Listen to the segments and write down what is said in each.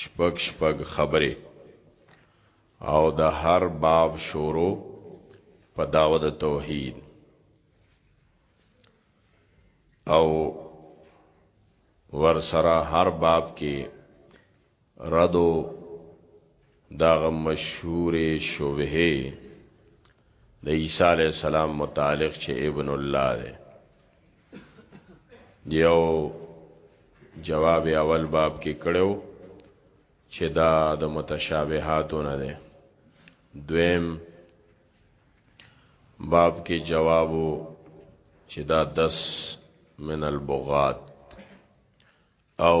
شپږ شپږ خبره او د هر باب شورو په داوه د توحید او ور سره هر باب کې ردو داغه مشهور شوبهه د عیسی علی السلام متعلق چې ابن الله ده یو جواب اول باب کې کړو چې دا د متشابهاتو نه ده دویم باب کې جوابو چې دا 10 من البغات او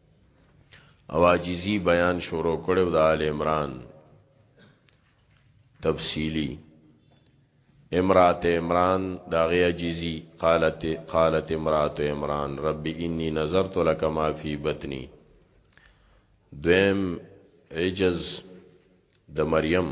او عاجزی بیان شروع کړو د آل عمران تفصیلی امرات عمران داغی عاجزی قالت قالت امرات عمران رب انی نظرت لك ما فی بطنی دویم عجز د مریم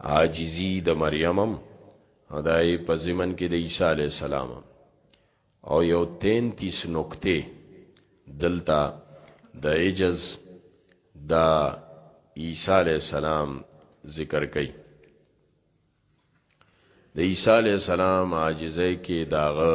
عاجزی د مریم هم دای په زمن کې د عیسی علی السلام او یو 33 نقطه دلته د عجز د عیسی علی السلام ذکر کړي د عیسی علی السلام عاجزه کې داغه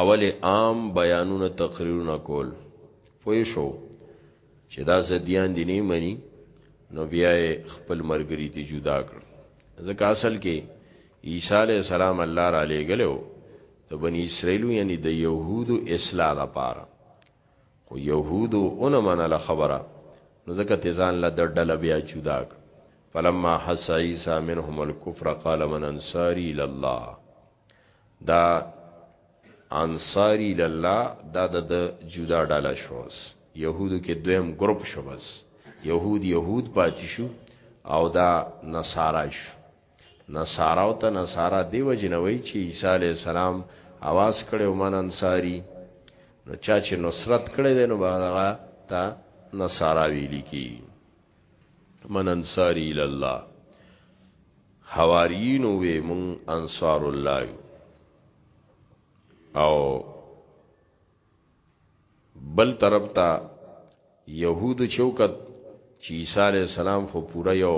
اول عام بیانونه تقریرونه کول پوه شو چې دا زديان دي نه مني نو بیا خپل مرګري ته جدا کړ ځکه اصل کې عیسی علی السلام الله را لېګلو ته بنی اسرائیل یعنی د يهودو اصلاح لپاره خو يهودو اون منله خبره نو ځکه تیزان له دړډل بیا جدا کړ فلما حس عیسی منهم الكفر قال من انصاری لله دا انصاری لله دا د جدا ډاله شوس يهودو کې دویم ګروپ شو بس يهود يهود پاتې شو او دا نصارا شو نصارا او ته نصارا دی وجنوي چې عیسی علی السلام आवाज کړي او من انصاری نو چا چې نصرت کړي دی نو هغه ته نصارا ویل کی من انصاری الی الله حواریین وی من انصار الله یو او بل طرف ته يهود چوکت چې عیسی علی السلام خو پورا یو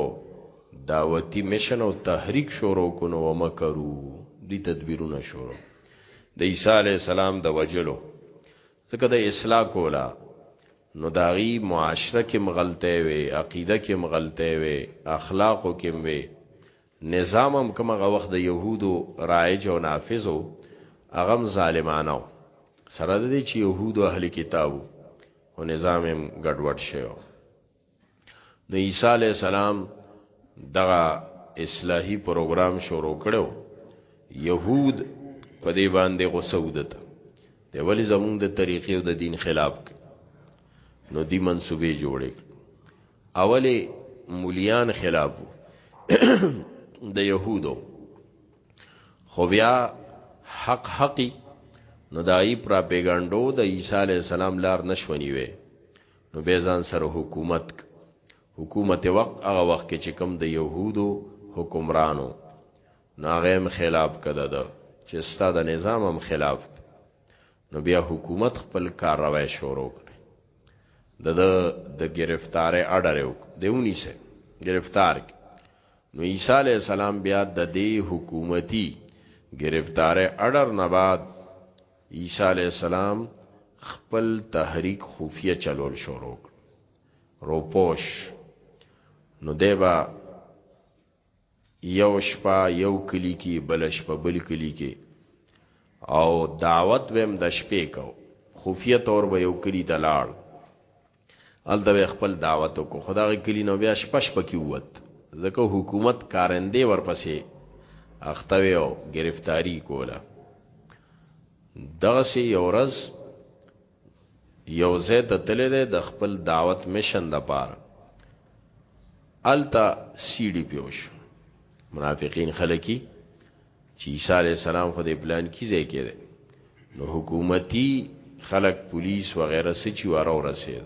دعوتی مشن او تحریک شروع کونو ومکرو دی تدبیرونه شروع د عیسی علی السلام د وجلو ځکه د اصلاح کولا نو داغي معاشره کې مغلطه وي عقیده کې مغلطه وي اخلاقو کې وي نظام هم کومه وخت د يهودو رایج او نافذو اغم ظالمانو سره د دې چې يهودو اهل کتابو او نظام هم ګډوډ شوی نو عیسی علی السلام دغه اصلاحي پروګرام شروع کړو يهود په دې باندې غوسه ودته دی ولی زمونږ د طریقې او د دین خلاف نو دی منسوبې جوړې اولی مولیان خلاف د يهودو خو بیا حق حقي نو دای پراپګانډو د عیسی علی السلام لار نشونی وي نو به ځان سره حکومت حکومت وقت هغه وخت کې چې کوم د يهودو حکمرانو ناغم خلاف کده ده چې ستا د نظام هم خلاف ده نو بیا حکومت خپل کاروای شروع کړي د د گرفتاره اډر یو دیونی سه گرفتار نو عیسی علی السلام بیا د دې حکومتي گرفتاره اډر نه بعد عیسی علیه السلام خپل تحریک خفیه چلول شروع کړ روپوش نو دی به یو شپه یو کلی کې بل شپه بل کلی کې او دعوت بهم د شپې کو خفیه تور به یو کلی ته لاړ هلته به خپل دعوت وکړو خو دغه کلي نه بیا شپه شپه کې ووت ځکه حکومت کارندې ورپسې اخته وی او گرفتاری کوله دغسې یو ورځ یو ځای ته تللی دی د خپل دعوت مشن دپاره هلته سیډي پوه شو منافقین خلکي چې عیسی علی السلام خو د پلان کی ځای کې دی نو حکومتي خلق پولیس وغیرہ سچي واره ورسید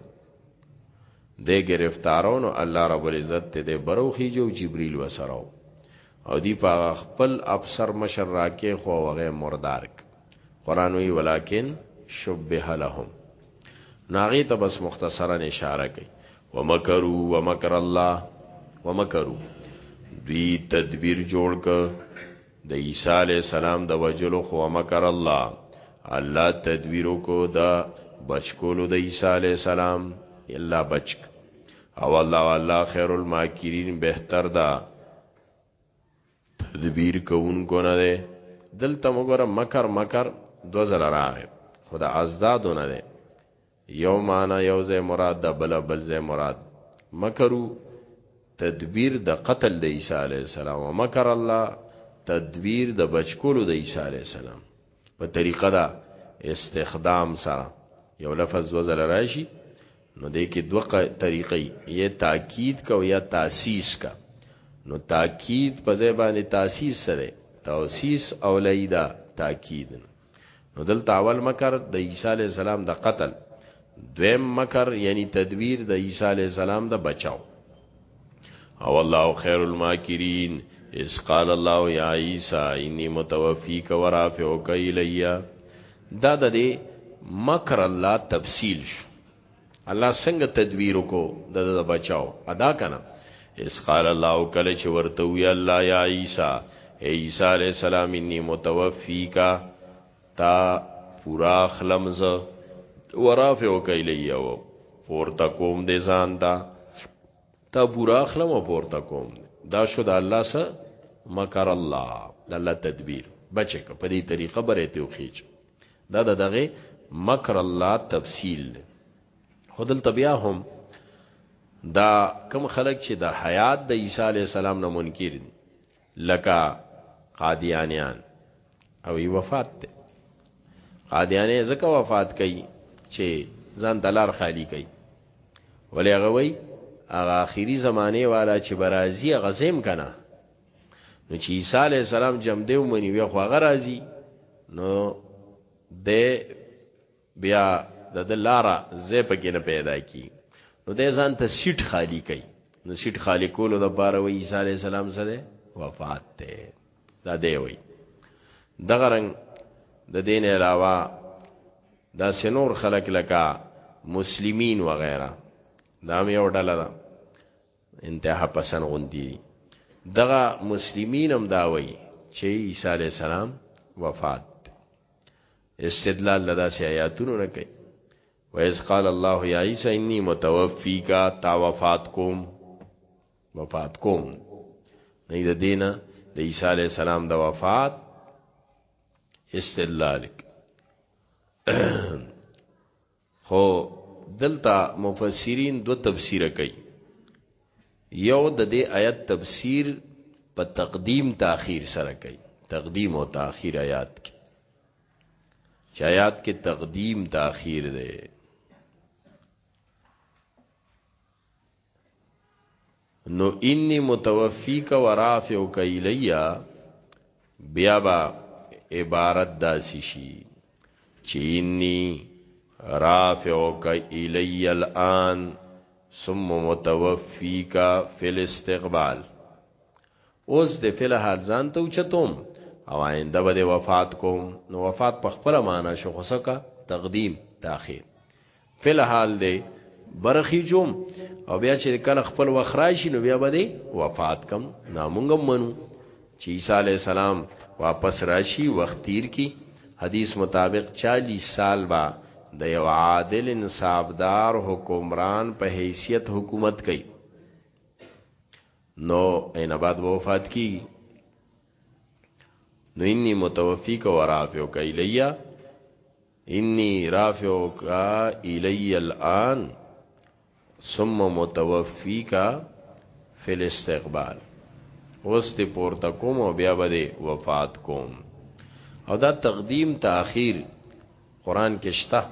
د گرفتارونو الله رب العزت ته د بروخي جو جبريل وسره او دی په خپل افسر مشر راکه خو هغه مردارک قران وی ولکن شبه لهم ناغي ته بس مختصرا اشاره کوي ومکرو ومکر الله ومکرو دوی تدبیر جوړ ک د عیسی علی السلام د وجلو خو مکر الله الله تدبیر کو دا بچکولو د عیسی علی السلام الا بچک او الله والله خیر الماکرین بهتر دا تدبیر کوونکو نه دی دلته وګوره مکر مکر دو ځل راغی خو د ازدادو نه دی یو معنا یو ځای مراد د بل بل ځای مراد مکرو تدبیر د قتل د عیسی علی السلام او مکر الله تدبیر د بچکولو د عیسی علی السلام په طریقه دا استخدام سره یو لفظ دو ځله راشي نو دې کې دوه طریقې یې تاکید کو یا تاسیس کا نو تاکید په ځای باندې تاسیس سره توسیس اولای دا تاکید نو دلته اول مکر د عیسی علی السلام د قتل دویم مکر یعنی تدویر د عیسی علی السلام د بچاو او الله خیر الماکرین اس قال الله یا عیسی انی متوفیک و رافعک الیا دا د دې مکر الله تفصیل شو الله څنګه تدبیر کو د د بچاو ادا کنه اس قال الله کله چې ورته وی الله یا عیسی عیسی علی السلام انی متوفیکا تا پورا خلم ز ورافع او کایلی او پورته کوم دې ځان دا تا پورا خلم او پورته کوم دا شو د الله سره مکر الله د الله تدبیر بچې که په دې طریقه برې ته وخیچ دا د دغه مکر الله تفصیل دی خودل تبیا هم دا کم خلق چې د حیات د عیسی علی السلام نه منکر دي لکه قادیانیان او ای وفات ته قادیانه زکه وفات کړي چې ځان دلار خالی کړي ولې هغه وای هغه اخیری زمانه والا چې برازي غزم کنا نو چې عیسی علی السلام جمع دیو منی وی خو هغه راځي نو د بیا د ده لاره ځای په کې نه پیدا کېږي، نو دی ځان ته سیټ خالي کوي، نو سیټ خالي کولو لپاره وایي عیسی علیه السلام څه دی؟ وفات دی، دا دی وایي. دغه رنګ د دې نه علاوه داسې نور خلک لکه مسلمین وغیره دا هم یو ډله ده انتها پسند غوندي دي دغه مسلمین هم دا وایي چې عیسی علی السلام وفات استدلال له داسې آیاتونو نه کوي ویس قال الله یا عیسی انی متوفی کا تا وفات کوم وفات کوم نه د دینه د عیسی علی السلام د وفات استدلال خو دلته مفسرین دو تفسیر کوي یو د دې آیت تفسیر په تقدیم تاخیر سره کوي تقدیم او تاخیر آیات کې چې آیات کې تقدیم تاخیر دی نو انی متوفیک و رافعک الی بیا با عبارت داسی شي چې انی رافعک الی الان ثم متوفیک فی الاستقبال اوس د فل حال ځان ته اوچتم او آینده به وفات کوم نو وفات په خپل معنا شو خسکه تقدیم تاخير فی الحال دی برخی جوم او بیا چې کله خپل وخت راشي نو بیا به وفات کم نامونګم منو چې عیسی علی السلام واپس راشي وخت تیر کی حدیث مطابق 40 سال با د یو عادل انصافدار حکمران په حیثیت حکومت کوي نو عین آباد وفات کی نو انی متوفی کو ورافیو کایلیا انی رافعک الی الان ثم متوفیک فی الاستقبال اوس ته پورته کوم او بیا به وفات کوم او دا تقدیم تاخیر قران کې شته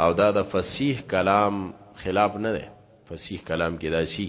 او دا د فصیح کلام خلاف نه ده فصیح کلام کې دا شي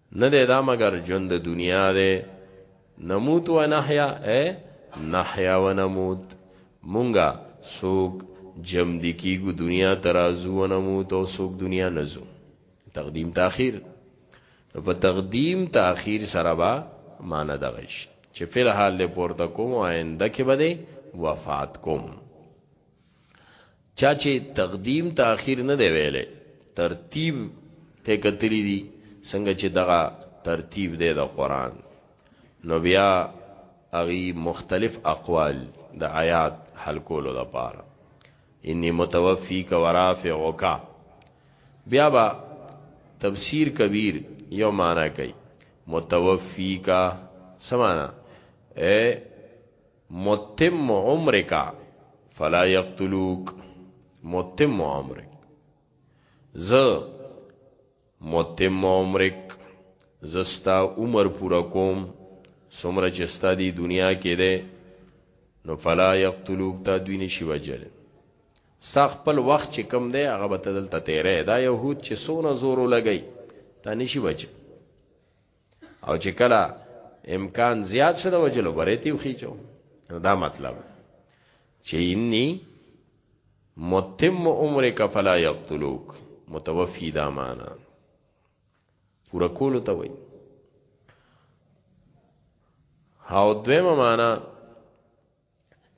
نه دی دا مګر ژوند د دنیا دی نموت و نحیا اے نحیا و نموت مونږه سوق جم دی کیګو دنیا ترازو و نموت او سوق دنیا نزو تقدیم تاخیر په تقدیم تاخیر سره با معنی دغش چې فلحال له پورته کوم آینده کې بده وفات کوم چا چې تقدیم تاخير نه دی ویلې ترتیب ته کتلی دي څنګه چې دغه ترتیب دی د قران نو بیا اغي مختلف اقوال د آیات حل کولو لپاره انی متوفی کا ورافعک بیا با تفسیر کبیر یو معنا کوي متوفی کا سمانا اے متم عمرک فلا یقتلوک متم عمرک زه متم عمرک زستا عمر پورا کوم سمره چې ستا دی دنیا کې ده نو فلا یقتلوک تا دوی نشي وجل ستا خپل وخت چې کم دی هغه به ته دلته تیرې دا یهود چې سونه زورو لګی تا نشي وجل او چې کله امکان زیات شد وجلو بره تیو خیچو دا مطلب چې انی متم عمرک فلا یقتلوک متوفی دا معنا پورا کول ته وای او دویمه معنا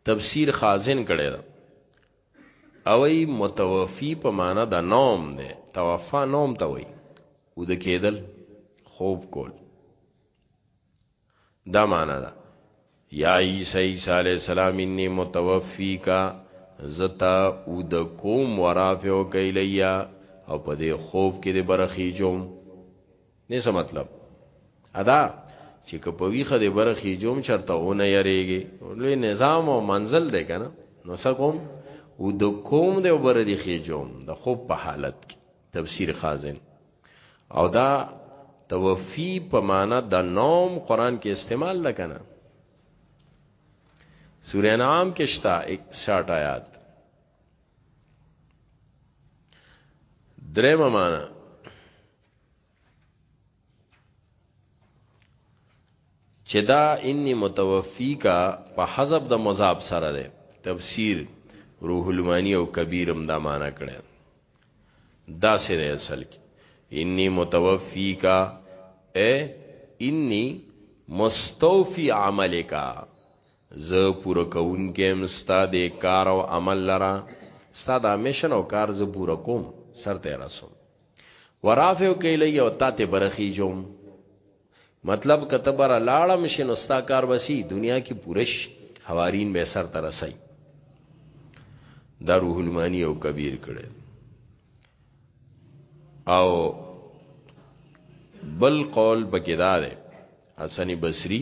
تفسیر خازن کړی دا او ای متوفی په معنا د نوم دی توفا نوم ته وای او د کېدل خوب کول دا معنا ده یا عیسی عیسی علی السلام انی متوفی کا زتا او د کوم ورافه او کیلیا او په دې خوب کې د برخی جوم نه څه مطلب ادا چې کپوی خدای برخي جوم چرته و نه یریږي لوی نظام او منزل دی کنه نو څه کوم او د کوم دی بر دی خېجوم د خوب په حالت کې تفسیر خازن او دا توفی په معنا د نوم قران کې استعمال لکنه سورہ انعام کې شتا 61 آیات درېمه معنا چې دا انی متوفی کا په حذف د مذاب سره ده تفسیر روح المانی او کبیرم دا معنا کړه دا سره اصل کې انی متوفی کا اے انی مستوفی عمل کا زه پوره کوونکی یم ستا دې کار او عمل لره ستا دا مشن او کار زه پوره کوم سر ته رسوم ورافیو کې لګي او تا ته برخي جوم مطلب کته بر لاړم شنو ستا کار وسی دنیا کې پورش حوارین به سر ته رسي دا روح المانی او کبیر کړي او بل قول بګیدار حسن بصری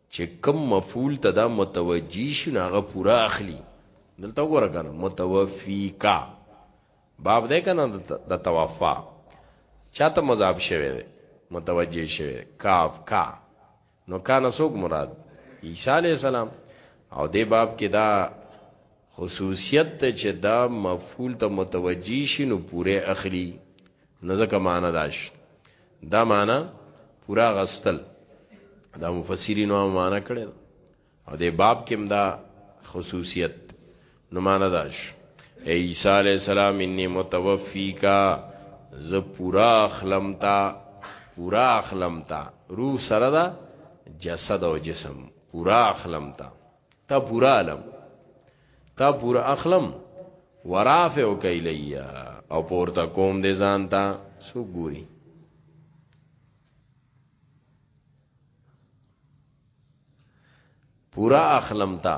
چې کوم مفعول ته دا متوجی شي نو هغه پوره اخلي دلته وګوره کنه متوفی کا باب ده کنه د توفا چاته مذاب شوی ده متوجه شوی کاف کا نو کان سوق مراد عیسی علی السلام او دې باب کې دا خصوصیت ته چې دا مفعول ته متوجی شي نو پوره اخلي نو ځکه معنی داش دا معنی پورا غستل دا مفسرینو هم معنی کړی او د باب کې هم دا خصوصیت نو معنی داش اے عیسی علیہ السلام انی متوفیکا ز پورا اخلمتا پورا اخلمتا روح سره دا جسد او جسم پورا اخلمتا تا پورا علم تا پورا اخلم ورافع کیلیا او پورته کوم دې ځان تا سو ګوري پورا اخلم تا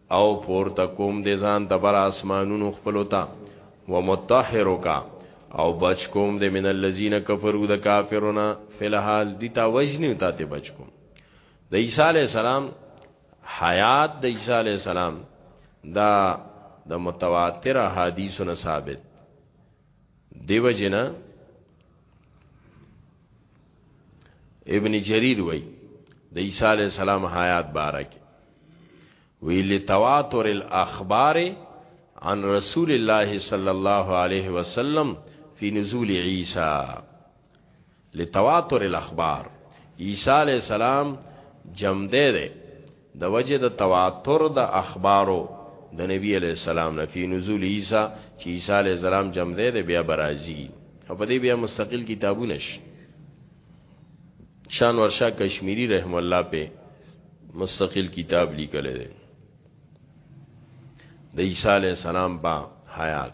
او پورته کوم دې ځان ته بر آسمانونو خپلو ته ومطهرک او بچ کوم دې من الذین کفروا د کافرو نه فی الحال دی تا وجنی تا ته بچ کوم د عیسی علی السلام حیات د عیسی علی السلام دا د متواتر حدیثونو ثابت دیو جنا ابن جریر وای د عیسی علی السلام حیات بارک وی لتواتر الاخبار عن رسول الله صلی الله علیه وسلم فی نزول عیسی لتواتر الاخبار عیسی علی السلام جمده ده د وجه د تواتر د اخبارو د نبی علی السلام نه فی نزول عیسی چې عیسی علی السلام جمده ده بیا برازي او په دې بیا مستقل کتابونه شي شان ورشا کشمیری رحم الله په مستقل کتاب لیکل دي د عیسی علی السلام په حیات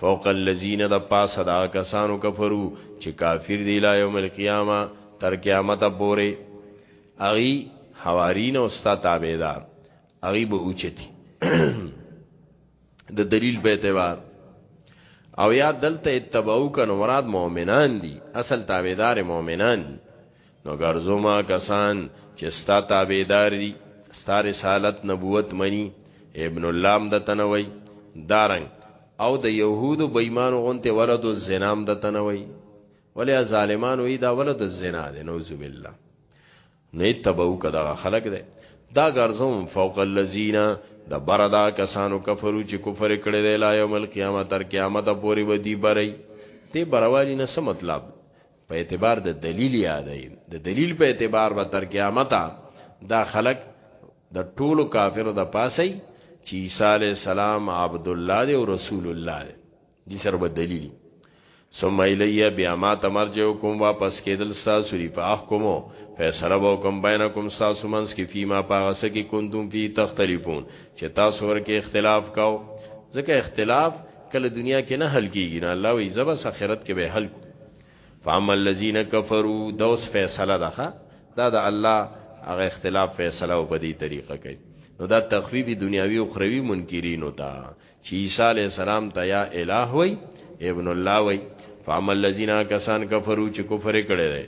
فوق الذین د پاسه د هغه کسانو کفرو چې کافر دي الی یوم القیامه تر قیامت پورې هغه حوارین او ستا تابعدار هغه به اوچتی د دلیل په اعتبار او یا دلته اتباو کنه مراد مؤمنان دي اصل تابعدار مؤمنان دي نو ګرځوما کسان چې ستا تابعدار دي ستا رسالت نبوت مني ابن الله د تنوي دارنګ او د يهودو بېمانو غونته ولد الزنام د تنوي ولې ظالمان وې دا ولد الزنا دي نوذ بالله نه تبو کدا خلق دي دا ګرځوم فوق الذين د بردا کسانو کفرو چې کفر کړي دی لا یوم القیامت تر قیامت پورې ودی بری ته بروالی نه سم مطلب په اعتبار د دلیل یادای د دلیل په اعتبار به تر قیامت دا خلق د ټولو کافرو د پاسي چې عیسی علی السلام عبد الله دی او رسول الله دی دي سره به دلیل ثم الیه بیا ما تمرجوکم واپس کېدل تاسو لري په احکمو فیصله وکم بینکم تاسو منس کې فيما پاغسه کې کوندوم فی تختلفون چې تاسو ورکه اختلاف کاو ځکه اختلاف کله دنیا کې نه حل کیږي نه الله وی زبس اخرت کې به حل کو فاما الذين كفروا دوس فیصله ده دا د الله هغه اختلاف فیصله او بدی طریقه کوي نو دا تخفیف دنیاوی او اخروی منکرین ہوتا چې عیسی علی السلام ته یا الہ وای ابن الله وای فاما الذين كسان كفروا چې کفر کړي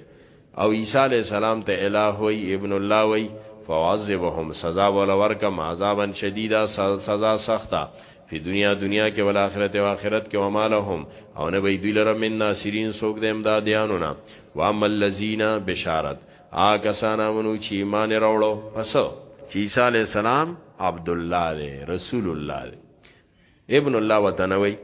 او عیسی علیه السلام ته اله وایي، ابن الله وایي، فاعذبهم سزا به له ورکړم عذابا شدیدا سزا سخته فی الدنیا دنیا کې والآخرة او آخرت کې وما لهم او نه به وي دوی لره من ناصرین څوک د امدادیانو نه واما الذین بشارت آ کسان امنو چې ایمان راوړو پس چې عیسی علیه السلام عبدالله دی رسول الله دی ابن الله وتنوي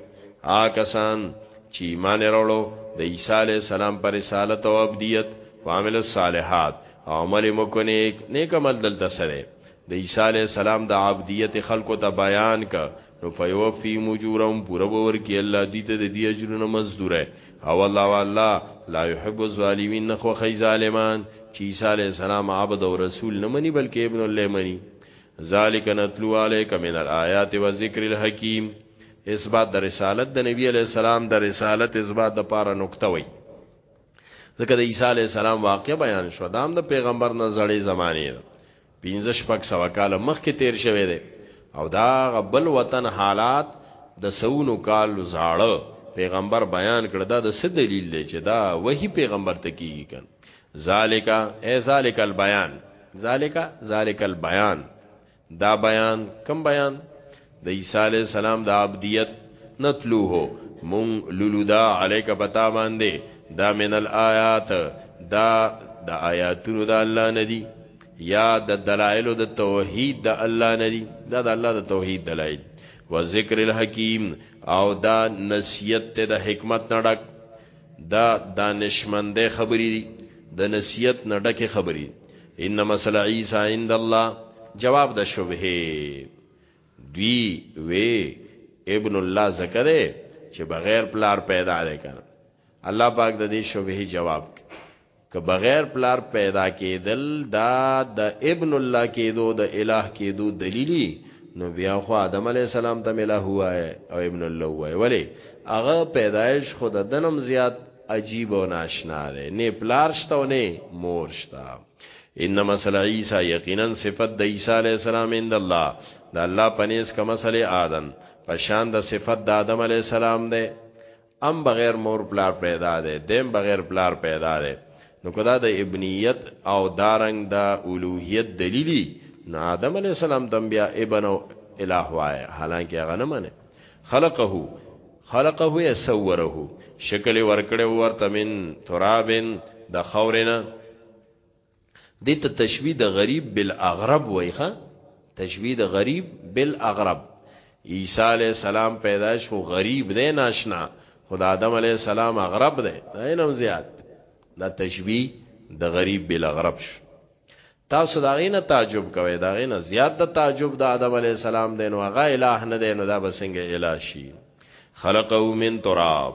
آ کسان چې ایمان وروړو د عیسی علی السلام پر رسالت او ابدیت وعمل الصالحات عمل مکنیک نیک عمل دلته سره د عیسی علی السلام د عبدیت خلکو ته بیان ک نو فیوفی مجورم پورا باور کی الله دې ته د دې اجرونه مزدوره او الله والا لا يحب الظالمین نخو خی ظالمان چې عیسی علی السلام عبد او رسول نه مني بلکې ابن الله مني ذالک نتلو علیک من الآیات و ذکر الحکیم اثبات د رسالت د نبی علی السلام د رسالت اثبات د پاره نقطه وای ځکه د عیسی علی السلام واقع بیان شو دام د پیغمبر نه زړې زمانه ده 15 شپږ سو کال مخکې تیر شوه دی او دا غبل وطن حالات د سونو کال زاړه پیغمبر بیان کړ دا د څه دلیل دی چې دا وਹੀ پیغمبر ته کیږي کن ذالک ای ذالک البیان ذالک ذالک البیان دا بیان کم بیان د عیسی علی السلام د عبدیت نتلوه مون لولودا علیک پتا باندې دا من الایات دا د آیاتونو د الله ندی یا د دلایل د توحید د الله ندی دا د الله د توحید دلایل و ذکر الحکیم او دا نصیحت ته د حکمت نه ډک دا دانشمندې خبرې دي د نصیحت نه ډکه خبرې ان مثل عیسی عند الله جواب د شبهه دوی وی ابن الله زکره چې بغیر پلار پیدا دی کنه الله پاک د دې شبهه جواب که بغیر پلار پیدا کېدل دا د ابن الله کېدو د الٰه کېدو دلیلی نو بیا خو آدم علی السلام ته ملا هوا او ابن الله وای ولی هغه پیدایش خود دنم زیات عجیب او ناشنا دی نه پلار شته او نه مور شته ان مثل عیسی یقینا صفت د عیسی علی السلام عند الله د الله پنيز کما مثل آدم پشان د صفت د آدم علی السلام دی ام بغیر مور پلار پیدا ده دیم بغیر پلار پیدا ده نو کدا د ابنیت او دارنګ د دا اولوہیت دلیلی نو آدم علی السلام تم بیا ابن او الہ وای حالانکه هغه نه منه خلقه خلقه یا صوره شکل ورکړې ورته من ترابن د خورنه دې ته تشبیه د غریب بالاغرب وایي ښه تشبیه د غریب بالاغرب عیسی علی السلام پیدائش خو غریب دی ناشنا خدا آدم علی السلام اغرب دی دا نم زیات دا تشبیه د غریب بالاغرب شو تاسو دا غینه تعجب کوئ دا غینه زیات د تعجب د آدم علی السلام دی نو هغه الہ نه دی نو دا بسنګ الہ شي خلقه من تراب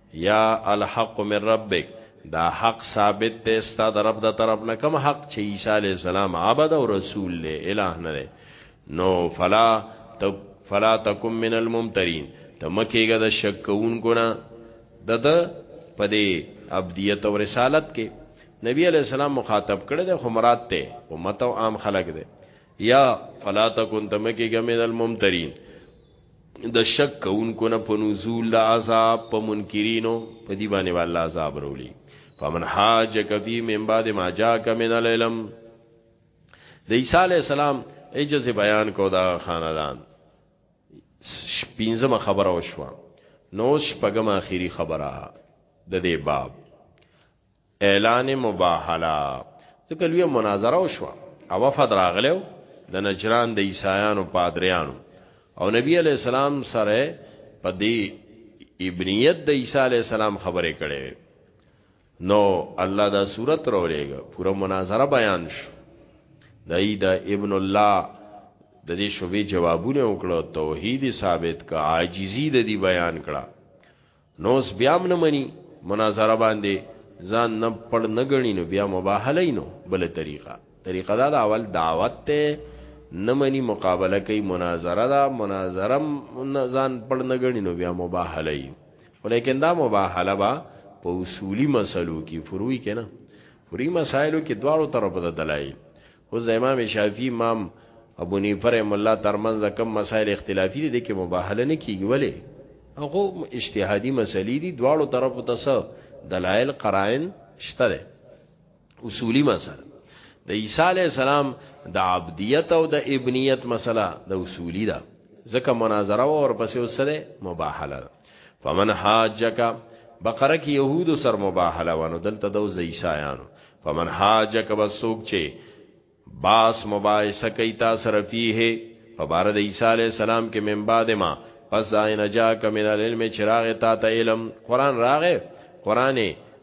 یا الحق من ربک دا حق ثابت دی ستا د رب د طرف نه کوم حق چې عیسی علی السلام عبد او رسول دی الہ نه دی نو فلا تک فلا تکم من الممترین ته مکیګه د شک کوونکو نه د د پدې عبدیت او رسالت کې نبی علی السلام مخاطب کړي د خمرات ته امت او عام خلق دی یا فلا تکون تمکیګه من الممترین د شک کوونکو نه په نزول د عذاب په منکرینو په دی باندې والله عذاب وروړي فمن حاجک فی من بعد ما جاءک من العلم د عیسی علی السلام اجازه بیان کو دا خاندان پینځمه خبره وشوه نو شپږم اخیری خبره د دې باب اعلان مباهله ځکه لوی مناظره وشو او وفد راغلو د نجران د عیسایانو پادریانو او نبی علی السلام سره په دې ابنیت د عیسی علی السلام خبرې کړي نو الله دا صورت راولېګ پورا مناظره بیان شو دای دا ابن الله د دې شوبې جوابونه وکړو توحید ثابت کا عاجزی د دې بیان کړه نوس بیا هم نه مني مناظره باندې ځان نه پړ نه غني نو بیا مباهله نو بل طریقه طریقه دا د اول دعوت ته نه مني مقابله کوي مناظره دا مناظره ځان پړ نه غني نو بیا مباهله وي ولیکن دا مباهله با په اصولي مسلو کې فروي کې نه فروي مسایلو کې دواړو طرفو ته دلایل اوس د امام شافعی امام ابونیفه رحم الله ترمنځ کم مسائل اختلافي دي د کې مباهله نه کیږي ولی هغه اجتهادي مسلې دي دواړو طرفو ته څه دلایل قرائن شته ده اصولی مسله د عیسی علی السلام د عبدیت او د ابنیت مسله د اصولی ده ځکه مناظره او ورپسې وسره مباهله فمن حاجک بقره کې يهودو سر مباهله ونه دلته د زیسایانو فمن حاجک بسوک چې باس مباحثه کوي تاسو رفیه په بار د عیسی علی السلام کې من بعد ما پس ځای نه جا کمن العلم چراغ تا ته علم قران راغې قران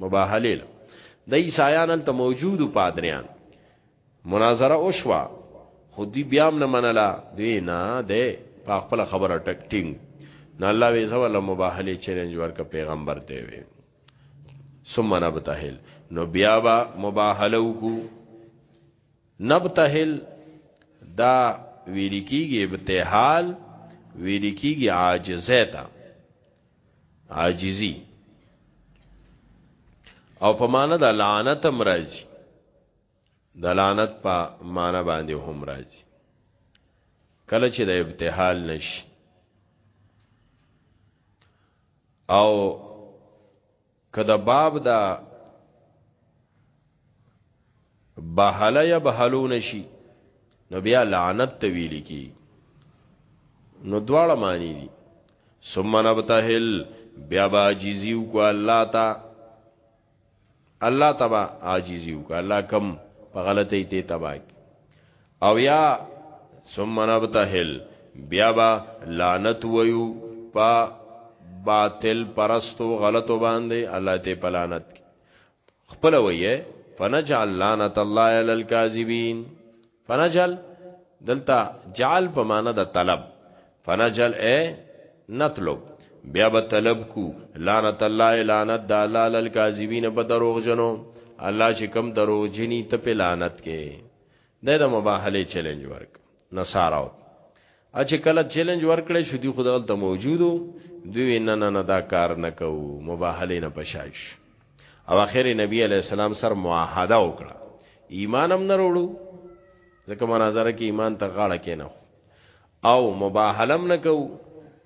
مباهلیل د عیسایان ته موجود پادریان مناظره او شوا خود دی بیا نه منلا دی نه دی په خپل خبره ټک ټینګ نه الله وی زو الله مباهله چیلنج ورک پیغمبر ته وی ثم نبتهل نو بیا با مباهله وکو نبتهل دا ویل کیږي ابتحال ویل کیږي عاجزه ته عاجزی او په معنا د لعنت هم راځي د لعنت په معنا باندې هم راځي کله چې د ابتحال نشي او که د باب دا بحله یا بحلون شي نو بیا لعنت ته ویل کی نو دواړه معنی دي ثم نبتهل بیا با عاجزی کو الله تا الله تبا عاجزی کو الله کم په غلطی ته تبا او یا ثم نبتهل بیا با لعنت ویو پا باطل پرستو غلطو باندې الله ته پلانت خپل ویه فنجعل لعنت الله علی الكاذبین فنجعل دلتا جعل په معنا د طلب فنجعل ا نطلب بیا به طلب کو لعنت الله لعنت د الله علی الكاذبین په دروغ جنو الله چې کم دروغ جنی ته په لعنت کې د د مباهله چیلنج ورک نصاراو اچ کله چیلنج ورکړې شو دی خدای ته موجودو دوی نه نه نه دا کار نه کو مباهله نه پشایش او اخر نبی علی السلام سر معاهده وکړه ایمانم نه وروړو ځکه مناظره کې ایمان ته غاړه کې نه او مباهلم نکو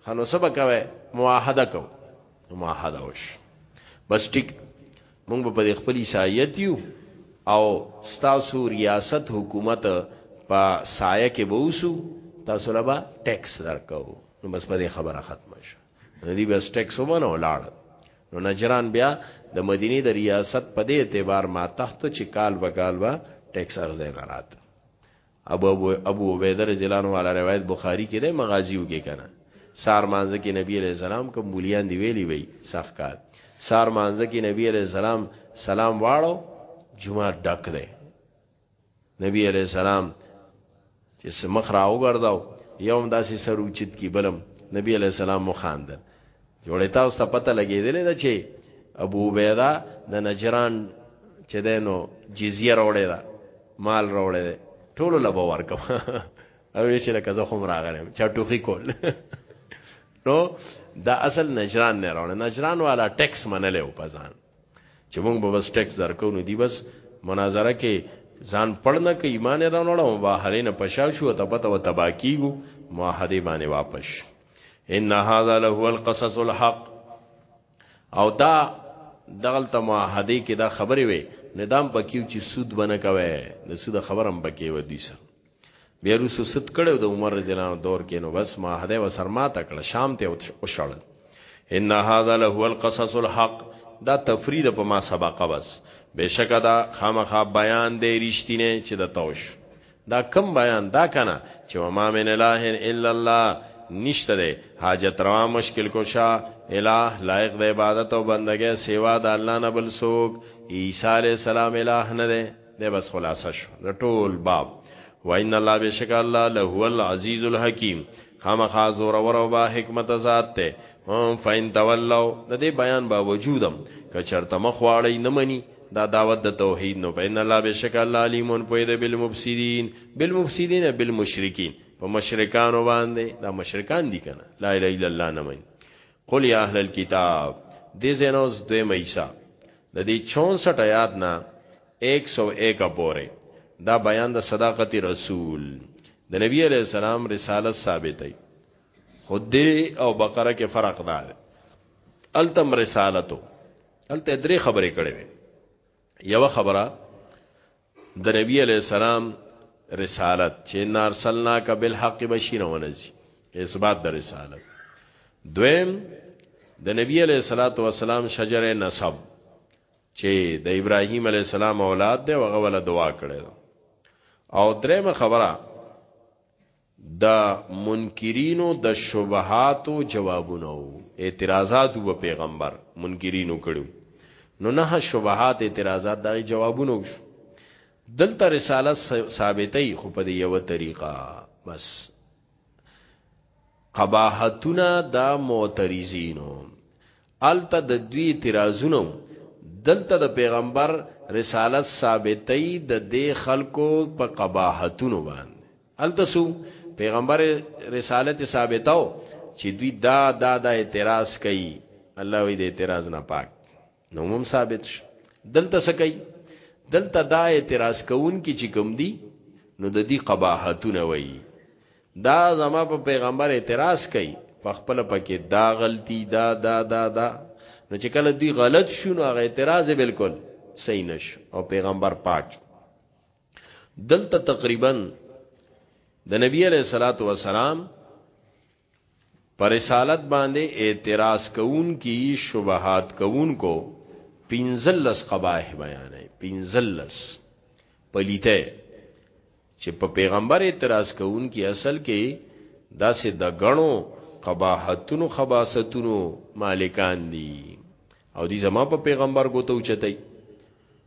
خنو سبا کوي معاهده کو معاهده وش بس ټیک مونږ په دې خپل سایت یو او ستاسو ریاست حکومت په سایه کې بوسو تاسو لبا ټیکس درکو نو بس په دې خبره ختمه شو نو دی بس ټیکس ومنه ولاړ نو نجران بیا د مدینه د ریاست په دې اعتبار ما تحت چې کال بکال با ټیکس ارزه نه راته ابو عبیده رضی الله عنه علی روایت بخاری کی دی مغازیو کی کنه سهار مانځه کی نبی علیه السلام که مولیان دی ویلی وی سخت کار سهار مانځه کی نبی علیه السلام سلام واړو جمعه ډک دی نبی علیه السلام چې مخ راو ګرځاو یوم داسې سر اوچت کی بلم نبی علیه السلام مخاندل جوړه تاسو ته پته لګیدلې ده چې ابو عبیده د نجران چې دینو جزیه راوړې ده مال راوړې ده ټول له باور کوم او یې چې لکه زه هم راغلم چا ټوخي کول نو دا اصل نجران نه راوړې نجران والا ټیکس منلې او پزان چې موږ به بس ټیکس درکو نو دی بس مناظره کې ځان پړنه کې ایمان راوړم بهرینه پښا شو ته پته و تباکیګو معاهده باندې واپس ان هذا له القصص الحق او دا دغلت معاهده کې دا خبرې وي ندام پکیو چې سود بنه کوي د سود خبرم پکې و دوی سره بیا روسو ست کړو د عمر رضی الله دور کې نو بس معاهده و سرما تکړه شام ته وشړل ان هذا له القصص الحق دا تفرید په ما سبقه بس بشکه دا خامخا بیان دی رښتینه چې د توش دا کم بیان دا کنه چې وما من اله الا الله نشته ده حاجت روا مشکل کوشا اله لایق د عبادت او بندګۍ سیوا د الله نه بل سوک عیسی علی السلام اله نه ده ده بس خلاصه شو د ټول باب وان الله بشک الله له هو العزیز الحکیم خامخا زور ور او با حکمت ذات ته فاین تولو د دې بیان با وجودم که چرته مخواړی نه مني دا دعوت د توحید نو فین الله بشک الله علیمون پوی د بالمفسدین بالمفسدین بالمشرکین په مشرکان باندې دا مشرکان دي کنه لا اله الا الله نه مني قل یا اهل الكتاب دې زینوس دوی مېسا د دې 64 آیات نه 101 پورې دا بیان د صداقت رسول د نبی علی السلام رسالت ثابتې خود دی او بقره کې فرق دا دی التم رسالتو الته درې خبرې کړې وي یو خبره د نبی علی السلام رسالت چې نار سلنا کا بالحق بشیر ونزي اثبات د رسالت دویم د نبی علیہ الصلات والسلام شجر نسب چې د ابراهیم علیہ السلام اولاد دی هغه ول دعا کړي او درېمه خبره د منکرینو د شبهاتو جوابونه وو، اعتراضات وو په پیغمبر منکرینو کړي وو، نو نهه شبهات اعتراضات د هغې جوابونه وو شو. دلته رسالت ثابتوي خو په دې یوه طریقه بس قباحتونه د معترضینو هلته د دوی اعتراضونه وو، دلته د پیغمبر رسالت ثابتوي د دې خلکو په قباحتونو باندې التسو پیغمبر رسالت ثابتاو چې دوی دا دا دا اعتراض کوي الله وی د اعتراض نه پاک نو هم ثابت شو دلته څه کوي دلته دا اعتراض کوون کی چې کوم دی نو د دې قباحتونه وایي دا زما په پیغمبر اعتراض کوي په خپل پکې دا غلطي دا دا دا دا نو چې کله دوی غلط شونه هغه اعتراض بالکل صحیح نشو او پیغمبر پاک دلته تقریبا د نبی علیہ الصلات والسلام پر رسالت باندې اعتراض کوون کی شبهات کوون کو پینزلس قبایح بیانې پینزلس پلیته چې په پیغمبر اعتراض کوون کی اصل کې داسې د غنو قباحتونو خباستونو مالکان دي او دي زما په پیغمبر ګوتو چتای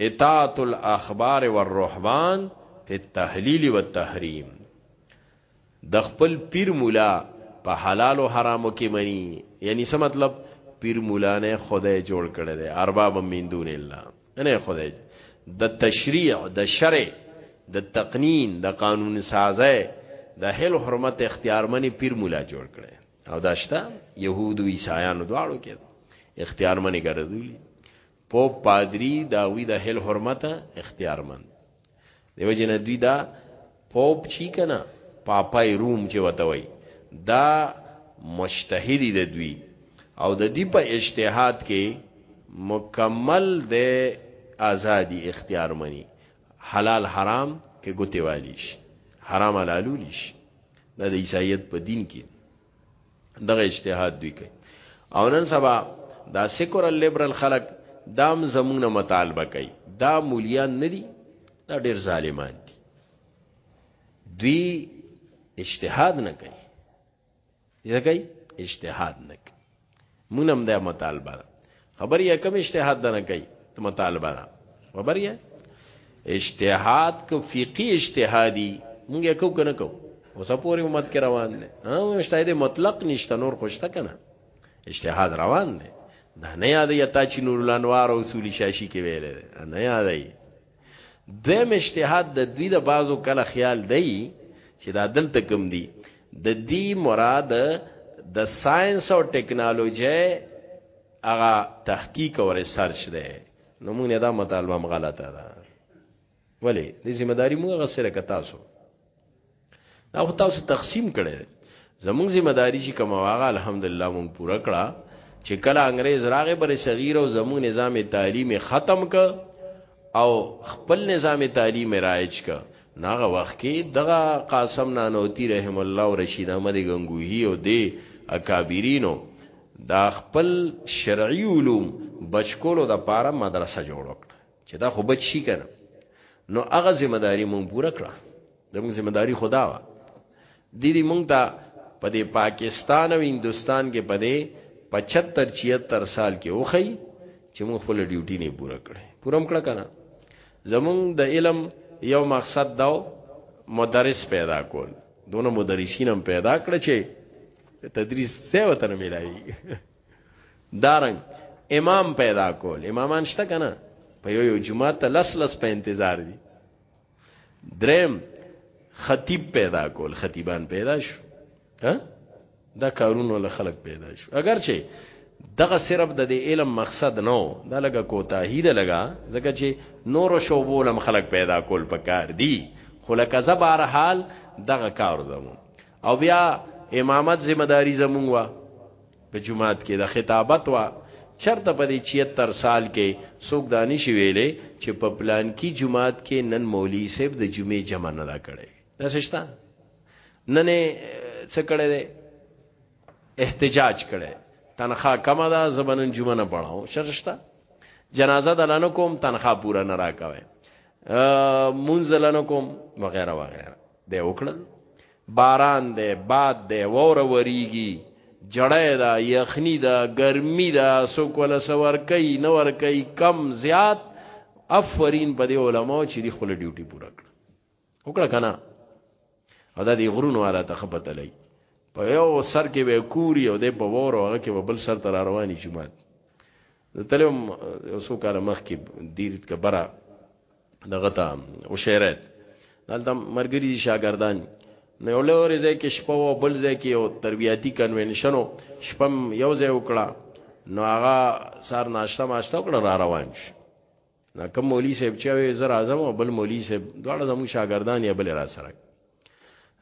اطاعت الاخبار والرهبان فی التحلیل والتحریم د خپل پیر مولا په حلال او حرامو کې منی یعنی څه مطلب پیر مولا نه خدای جوړ کړی دی ارباب من دون الله نه خدای د تشریع د شرع د تقنین د قانون سازه د هل حرمت اختیار منی پیر مولا جوړ کړی او داشته يهود او عیسایانو دواړو کې اختیار منی ګرځولي پوپ پادری د هغوی د هل حرمت اختیار مند دیو جن دوی دا پوپ چی کنه پاپای روم چې وتوي دا مشتهدی د دوی او د دی په اجتهاد کې مکمل د ازادي اختیار مني حلال حرام کې ګوتې والیش حرام حلالولیش دا د عیسایت په دین کې دغه اجتهاد دوی کوي او نن سبا دا سیکولر لیبرل خلک دام زمونږ نه مطالبه کوي دا مولیان نه دي دا ډیر ظالمان دي دوی اجتهاد نه کوي ځکه اجتهاد نه کوي مونږ هم دا مطالبه ده خبرې کوم اجتهاد نه کوي ته مطالبه ده خبرې اجتهاد کو فقهي اجتهادي مونږ کو کنه کو اوس پورې امت کې روان دي ها اجتهاد مطلق نشته نور خوشته کنه اجتهاد روان دي دا نه یاد یا تا چې نور الانوار او اصول شاشي کې ویل نه یاد دویم اجتهاد د دوی د بازو کله خیال دی چې دا دلته کم دی د دې مراد د ساينس او ټکنالوژي هغه تحقیق او ریسرچ دی نو موږ نه دا مطالبه غلطه ده ولی د ذمہ داری موږ غسره کتا سو دا خو تاسو تقسیم کړي زمونږ ذمہ داری چې کومه واغه الحمدلله مونږ پوره کړه چې کله انګريز راغې بر صغیر او زمونږ نظام تعلیمي ختم ک او خپل نظام تعلیمي رایج ک ناغه وخت کې دغه قاسم نانوتی رحم الله او رشید احمد غنگوهی او دی اکابرینو دا خپل شرعي علوم بچکولو د پاره مدرسه جوړ کړ چې دا خو بچ شي کنه نو هغه ذمہ داری مونږ پوره کړه زموږ ذمہ داری خدا وا د دې مونږ ته په دې پاکستان او هندستان کې په دې 75 76 سال کې وخی چې مونږ خپل ډیوټي نه پوره کړې پوره کړه کنه زمونږ د علم یو مقصد داو مدرس پیدا کول دونه مدرسین هم پیدا کړ چې تدریس څه وته نه ملایي دارنګ امام پیدا کول امامان شته کنه په یو یو جمعه ته لس لس په انتظار دي دریم خطیب پیدا کول خطیبان پیدا شو ها دا کارونه له خلق پیدا شو اگر چې دغه صرف د دې علم مقصد نو دا لګه کوتاهی ده لګه ځکه چې نور شوبول هم خلق پیدا کول پکار دي خو لکه زبر حال دغه کار زمو او بیا امامت ذمہ داری زمونږ وا په جمعات کې د خطابت وا چرته په دې 76 سال کې څوک دانی شي ویلې چې په پلان کې جمعات کې نن مولوی صاحب د جمعې جمع نه دا کړي دا سشتا نن څه کړي دي احتجاج کړي تنخواه کم ده زبنن جمعه نه پړاو شرشتا جنازه دلانو کوم تنخواه پورا نه راکوي منزلانو کوم وغیرہ وغیرہ دی وکړل باران دی باد دی ووره وریږي جړی دا یخنی دا ګرمی دا سوک ولا سور کوي نه ور کوي کم زیات افرین په دې علماو چې دی خپل ډیوټي پوره کړ وکړه کنه او دا دی غرونو والا ته خپته لای په یو سر کې به کوری او د په وورو هغه کې به بل سر تر رواني جمعات زه تل هم یو څو کاله مخکې دیرت کبره دغه ته او شعرت دلته مرګري شاګردان نو یو لور ځای کې شپه او بل ځای کې یو تربیاتی کنونشنو شپه یو ځای وکړه نو هغه سار ناشته ماشته وکړه را روان شي نا کوم مولوی صاحب چې وي زر اعظم او بل مولوی صاحب دواړه زمو شاګردان یې بل را سره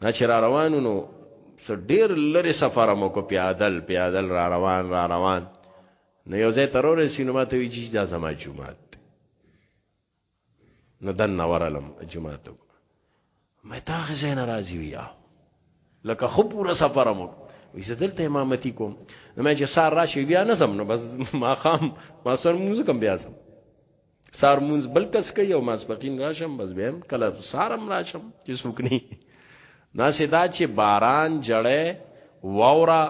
نا چې را روانو نو سر ډیر لری سفر مو کو پیادل پیادل را روان را روان نو یو ځای تر ورسې نو ماته وی چې دا زما جمعات دی نو دن نورلم جمعات مې تا غزه ناراضي ویا لکه خو پورا سفر مو وی زه دلته امامتی کوم نو مې چې سار راشي بیا نه سم نو بس ما خام ما سر موږ کوم بیا سم سار مونز بل کس کوي او ماسپخین راشم بس به هم کله سارم راشم چې څوک نه نه سدا چې باران جړې وورا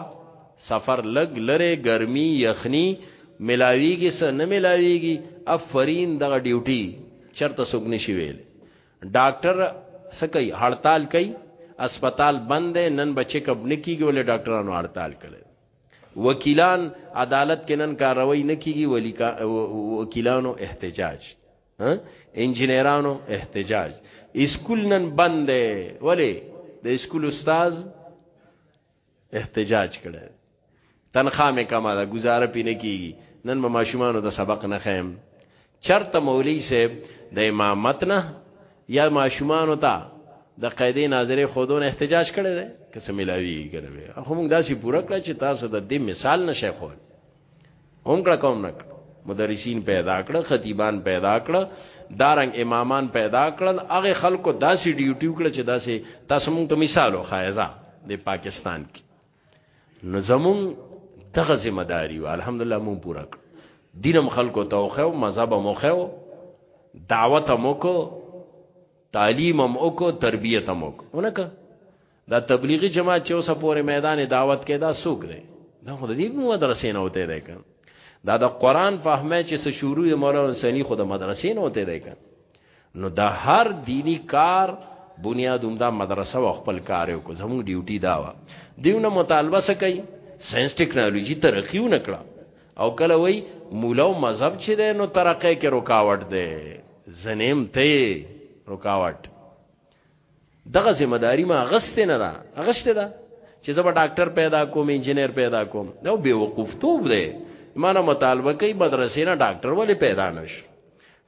سفر لګ لره ګرمي یخني ملاویږي سه نه ملاویږي افرین دغه ډیوټي چرته څوک نشي ویل ډاکټر سکي هړتال کوي اسپیټال بند نن بچي کب نکیږي ولې ډاکټرانو هړتال کړي وکیلان عدالت کې نن کاروي نه کیږي وکیلانو احتجاج انجنیرانو احتجاج اسکول نن بند دی ولی د اسکول استاد احتجاج کړي تنخواه مې کما ده گزاره پې نه کیږي نن به ماشومانو د سبق نه خیم چرته مولوی صاحب د امامت نه یا ماشومان ته د قاعده ناظره خودونه احتجاج کړي دي که څه ملاوي کړي وي خو موږ داسې پوره کړ چې تاسو د دې مثال نشه خو هم کړه کوم نه مدرسین پیدا کړ خطیبان پیدا کړ دارنګ امامان پیدا کړل هغه خلکو داسې ډیوټي کړ چې داسې تاسو موږ ته مثال وخایزه د پاکستان کې نو زمون دغه ذمہ داری و الحمدلله مون پورا کړ دینم خلکو ته وخو مذهب مو خو دعوت مو کو تعلیم مو کو تربیت مو کو اونکه دا تبلیغی جماعت چې اوسه پورې میدان دعوت کې دا سوق دی دا خو د دې مدرسې نه وته دی کنه دا د قران فهمه چې څه شروع مولانا سنی خو د مدرسې نه وته دی کنه نو د هر دینی کار بنیاد هم دا مدرسه و خپل کار یو کو زموږ ډیوټي دا و دیونه مطالبه سکی ساينس ټکنالوژي ترقی و نکړه او کله وای مولا او مذهب چې ده نو ترقه کې رکاوټ ده زنیم ته رکاوټ دغه ذمہ داری ما غسته نه ده غشته ده چې زه به ډاکټر پیدا کوم انجنیر پیدا کوم نو به وقوف توب ده ایمانه مطالبه کوي مدرسې نه ډاکټر ولی پیدا نش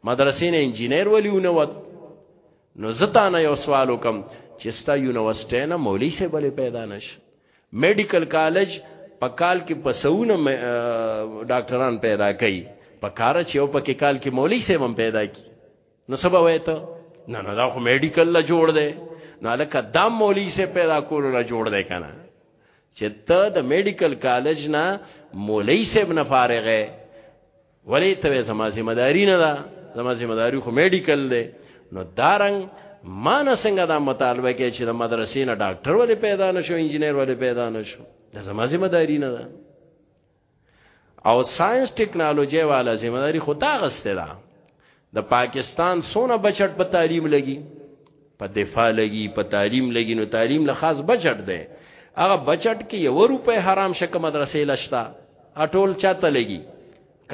مدرسې نه انجنیر ولی ونوت نو زتا نه یو سوال وکم چې ستا یونیورسيټي نه مولوی سه بلې پیدا نش میډیکل کالج په کال کې پسونه ډاکټران پیدا کړي په کار چې او په کال کې مولوی سه هم پیدا کی نو سبا وای ته نه نه دا خو میډیکل لا جوړ دی نو لکه دا مولی سے پیدا کول لا جوړ دی کنه چې ته د میډیکل کالج نه مولی سے نه فارغه ولی ته زما ذمہ داری نه ده زما ذمہ داری خو میډیکل دی نو دارنګ ما نه څنګه دا مطالبه کوي چې د مدرسې نه ډاکټر ولې پیدا نشو انجنیر ولې پیدا نشو دا زما ذمہ داری نه ده او ساينس ټکنالوژي والا ذمہ داری خو تا غسته ده د پاکستان سونه بچټ په تعلیم لګي په دفاع لګي په تعلیم لګي نو تعلیم له خاص بچټ ده هغه بچټ کې یو روپې حرام شک مدرسې لشتا اټول چاته لګي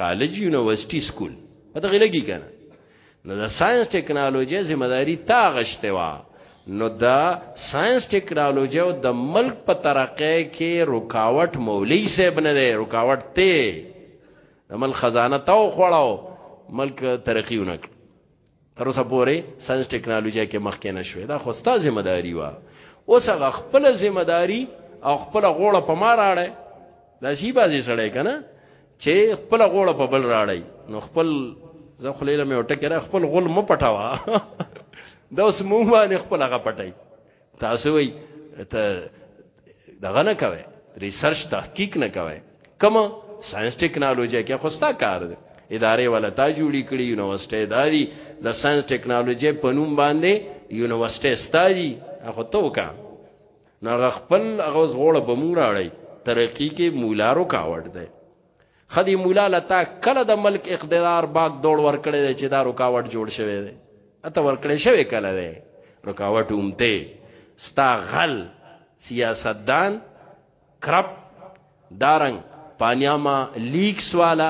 کالج یونیورسيټي سکول په دغه لګي کنه نو د ساينس ټکنالوژي ذمہ داری تا غشته وا نو د ساينس ټکنالوژي او د ملک په ترقه کې رکاوټ مولوی صاحب نه دی رکاوټ ته د ملک خزانه تاو خوړاو ملک ترقی ونک تر اوسه پورې ساينس ټکنالوژي کې مخکې نشوي دا خو ستاسو ذمہ داری وا اوس هغه خپل ذمہ داری او خپل غوړه په ما راړې دا شی بازي سړی کنه چې خپل غوړه په بل راړی نو خپل زه خلیله مې وټه کړه خپل غول م پټاوا دا اوس مو باندې خپل هغه پټای تاسو وي ته دغه نه کوي ریسرچ تحقیق نه کوي کوم ساينس ټیکنالوژي کې خوستا کار دی ادارې ولا تا جوړی کړی یونیورسيټي دادی د ساينس ټیکنالوژي په نوم باندې یونیورسيټي ستادي اخو تو کا نو هغه خپل هغه زغوړه به مونږ راړی ترقی کې مولا رکاوټ دی خدي مولا لتا کله د ملک اقتدار باغ دوړ ورکړی دی چې دا رکاوټ جوړ شوی دی اته ورکړی شوی کله دی رکاوټ اومته ستا غل سیاستدان کرپ دارنګ پانیاما لیکس والا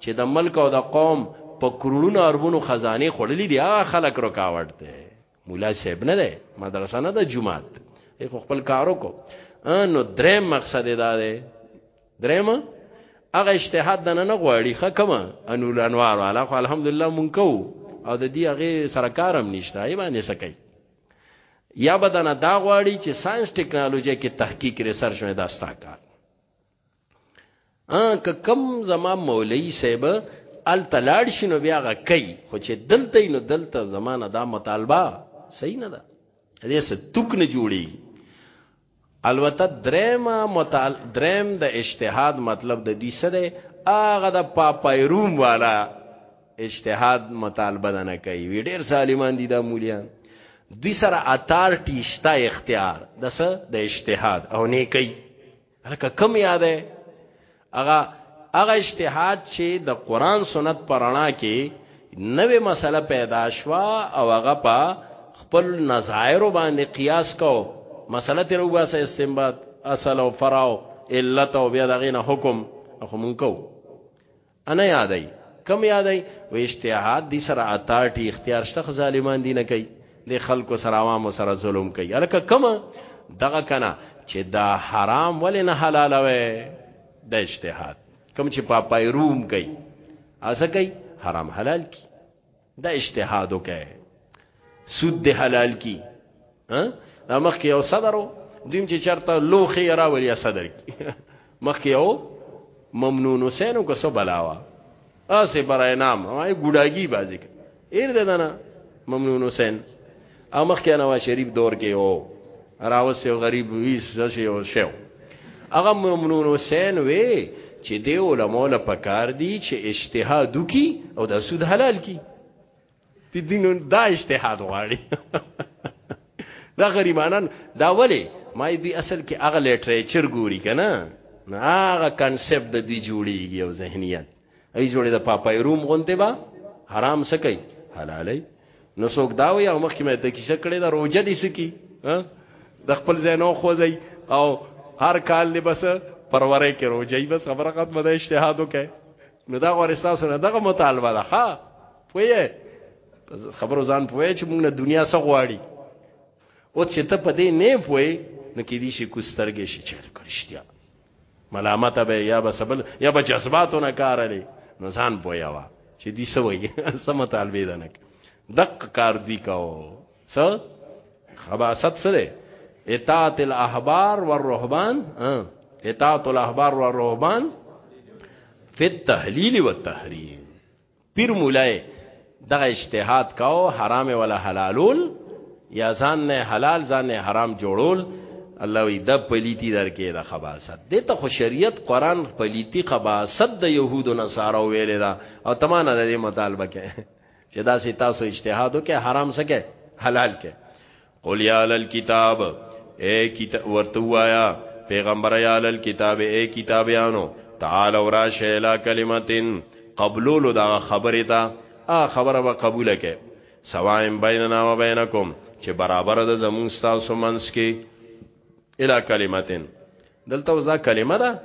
چې د ملک او د قوم په کرونو اربونو خزانه خړلې دي هغه خلک رکاوټ دی مولا صاحب نه ده مدرسه نه ده جمعات ای خو خپل کارو کو نو دریم مقصد دا ده دریم هغه اجتهاد د نه غواړي خکمه انول انوار والا خو الحمدلله مونږ کو او د دې هغه سره کارم نشته ای باندې سکی یا بدن دا غواړي چې ساينس ټکنالوژي کې تحقیق ریسرچ نه داستا کار ا که کم زما مولوی صاحب ال تلاړ شنو بیا غ کوي خو چې دلته نو دلته زمانه دا مطالبه صحیح نه ده دې څه توک نه جوړي البته دریم مطال دریم د اجتهاد مطلب د دې سره اغه د پاپای روم والا اجتهاد مطالبه نه کوي وی ډیر سالمان دي د مولیان دوی سره اتار ټیشتا اختیار دسه د اجتهاد او نه کوي هغه کم یاده هغه هغه اجتهاد چې د قران سنت پرانا کې نوې مسله پیدا شوا او هغه په خپل نظایر باندې قیاس کو مسله تر وګاسه استنباط اصل او فراو علت او بیا دغه نه حکم خو مونږ کو انا یادای کم یادای و اجتهاد دی سره اتارټي اختیار شته ظالمان دی نه کوي د خلکو سره عوام سره ظلم کوي الکه کم دغه کنا چې دا حرام ولې نه حلال وي د اجتهاد کم چې پاپای روم کوي اسه کوي حرام حلال کی دا اجتهاد وکه سود د حلال کی ها دا مخ کې یو صدرو دیم چې چرته لوخي را وریا صدر کی مخ کې یو ممنون حسینو کو سو بلاوا اسه برای نام وای ګډاګي بازی ایر ددنه ممنون حسین امخ کې نواز شریف دور کې وو راوس یو غریب وی شي او شو هغه ممنون حسین وی چې دی علماء له پکار دی چې اجتهاد وکي او د سود حلال کی تی دین دا اجتهاد غواړي دا غریبانان دا ولی ما دی اصل کې هغه لټریچر ګوري کنه هغه کانسپټ د دی جوړیږي او ذهنیت ای جوړې د پاپای روم غونته با حرام سکی حلالي نو څوک دا وي او مخکې مې ته کیسه کړې دا روزه دي سکی د خپل ځای نو خوځي او هر کال دی بس پرورې کې روزي بس خبره ختمه ده اجتهاد وکړي نو دا غوړې تاسو نه دغه مطالبه ده ها پوهه خبرو ځان پوهه چې موږ نه دنیا څخه غواړي او چې ته په دې نه پوهه نو کې دې شي کوسترګې شي چیر کړشتیا ملامت به یا به سبل یا به جذباتو نه کار لري نو ځان پویا وا چې دی سوي سم طالبې ده نه دق کار دی کاو س خباست سره اطاعت الاحبار والرهبان اطاعت الاحبار والرهبان فی التحلیل والتحریم پیر مولای دغه اجتهاد کاو حرام ولا حلالول یا ځان نه حلال ځان نه حرام جوړول الله وی د پلیتی درکې د خباست د ته خو شریعت قران پلیتی خباست د يهودو نصارو ویل دا او تمانه د دې مطالبه کې چې دا سي تاسو اجتهادو کې حرام سکه حلال کې قل یا اهل الكتاب اے کتاب ورته وایا پیغمبر یا اهل الكتاب اے کتابیانو تعال اور راشه الی کلمتین قبلولو دا خبره تا ا خبره به قبول کړي سوایم بیننا و بینکم چې برابر د زمون تاسو منس کې الی کلمتین دلته وزا کلمه ده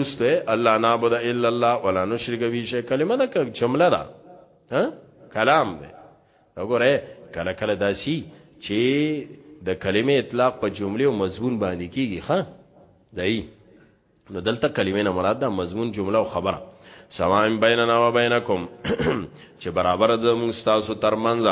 رسته الله نعبد الا الله ولا نشرک به شی کلمه ده جمله ده ها کلام ده وګوره کله کله داسي چې د کلمې اطلاق په جمله او مضمون باندې کیږي ښا دای نو دلته کلمې نه مراد ده مضمون جمله او خبره سوایم بیننا و بینکم چې برابر د موږ تاسو ترمنځ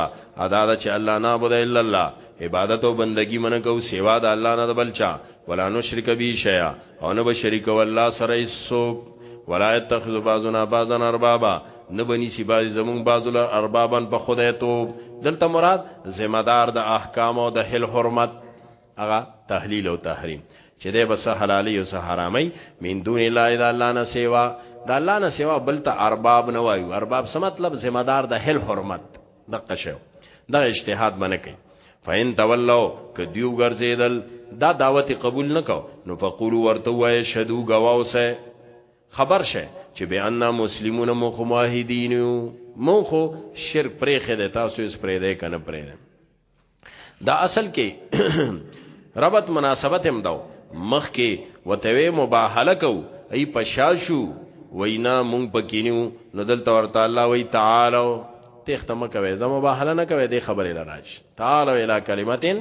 ادا ده چې الله نه عبد الا الله عبادت او بندگی منه کو سیوا د الله نه بلچا ولا نشرک به شیا او نه به شریک والله سره ایسو ولا يتخذ بعضنا بعضا اربابا نه بنی سی باز زمون بازل اربابن په خدای توب دلته مراد ذمہ دار د احکام او د حل حرمت هغه تحلیل او تحریم چې ده بس حلالي او حرامي من دون الله الا الله نه سیوا د الله نه سیوا بل ته ارباب نه وایو ارباب څه مطلب ذمہ دار د حل حرمت دقه شو دا اجتهاد باندې کوي فین تولوا ک دیو ګرځیدل دا دعوت قبول نکاو نو فقولو ورته وای شدو گواو سه خبر شه چې به ان مسلمون مو خو موحدین یو مو خو شرک پرې خده تاسو یې پرې ده کنه پرې ده دا اصل کې ربط مناسبت هم داو مخ کې وتوي مباهله کو ای پشاشو وینا مونږ پکینو نو دلته ورته الله وی تعالی تخت مکوي زمو بهاله نه کوي د خبره لراج تعالی الی کلمتین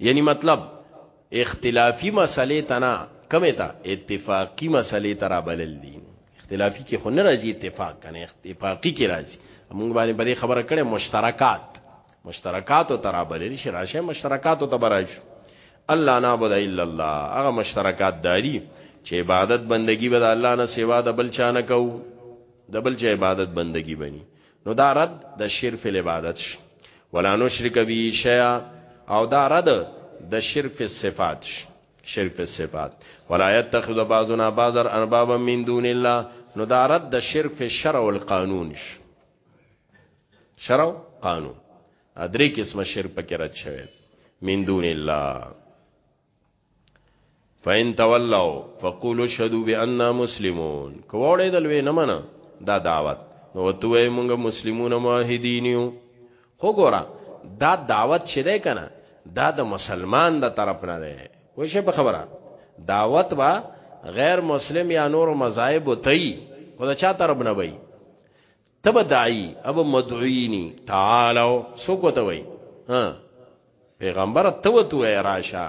یعنی مطلب اختلافی مسئله تنا کمه تا اتفاقی مسئله ترا بلل دي اختلافی کې خو نه راځي اتفاق کنه اتفاقی کې راځي موږ باندې په خبره کړې مشترکات مشترکات او ترابل دي شراشه مشترکات او تبرج الله نعبد الا الله هغه مشترکات داري چې عبادت بندگی به الله نه سوا د بل چا نه کو د بل چا عبادت بندگی بني نو دا رد د شرک فی العبادت شو ولا نشرک به شیئا او دا رد د شرک فی الصفات شو شرک فی الصفات ولا يتخذ بعضنا بعضا اربابا من دون الله نو دا رد د شرک فی الشرع والقانون شو شرع قانون ادرې قسمه شرک پکې رد شوی من دون الله فین تولوا فقولوا شهدوا باننا مسلمون کوړې دلوي نه منه دا دعوت نو توې موږ مسلمون موحدین یو خو ګورا دا دعوت چې ده کنه دا د مسلمان د طرف نه ده وشه په خبره دعوت با غیر مسلم یا نور مذاهب وتئی خدا چا طرف نه وای تب داعی اب مدعوینی تعالو سو کو ته وای ها پیغمبر ته وته وای راشه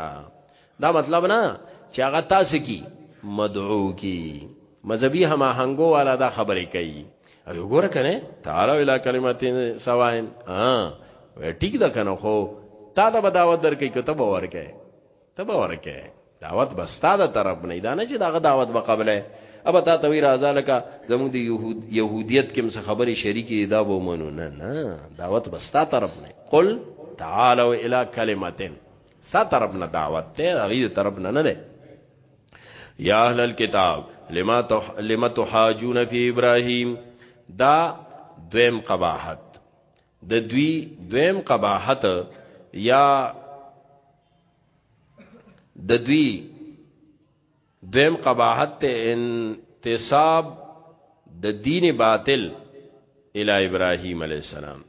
دا مطلب نه چې هغه تاسو کی مدعو کی مذهبي هما هنګو والا دا خبرې کوي او ګوره کنه تعالی ویلا کلمات سواین ها ټیک ده کنه خو تا دا دعوت درکې کته باور کې ته به ورکه دعوت به ستاده طرف نه دا نه چې داغه دعوت به قبله ابا تا توی راځه لکه زموږ د يهود يهوديت کې څه خبرې شریکې دا به مونږ نه نه دعوت به ستاده طرف نه قل تعالوا الى كلمتين ستا طرف نه دعوت ته غیر طرف نه نه ده یا اهل الكتاب لما تح... لما تحاجون فی ابراهیم دا دویم قباحت د دوی دویم قباحت یا د دوی دویم قباحت ته انتساب د دین باطل الی ابراهیم علی السلام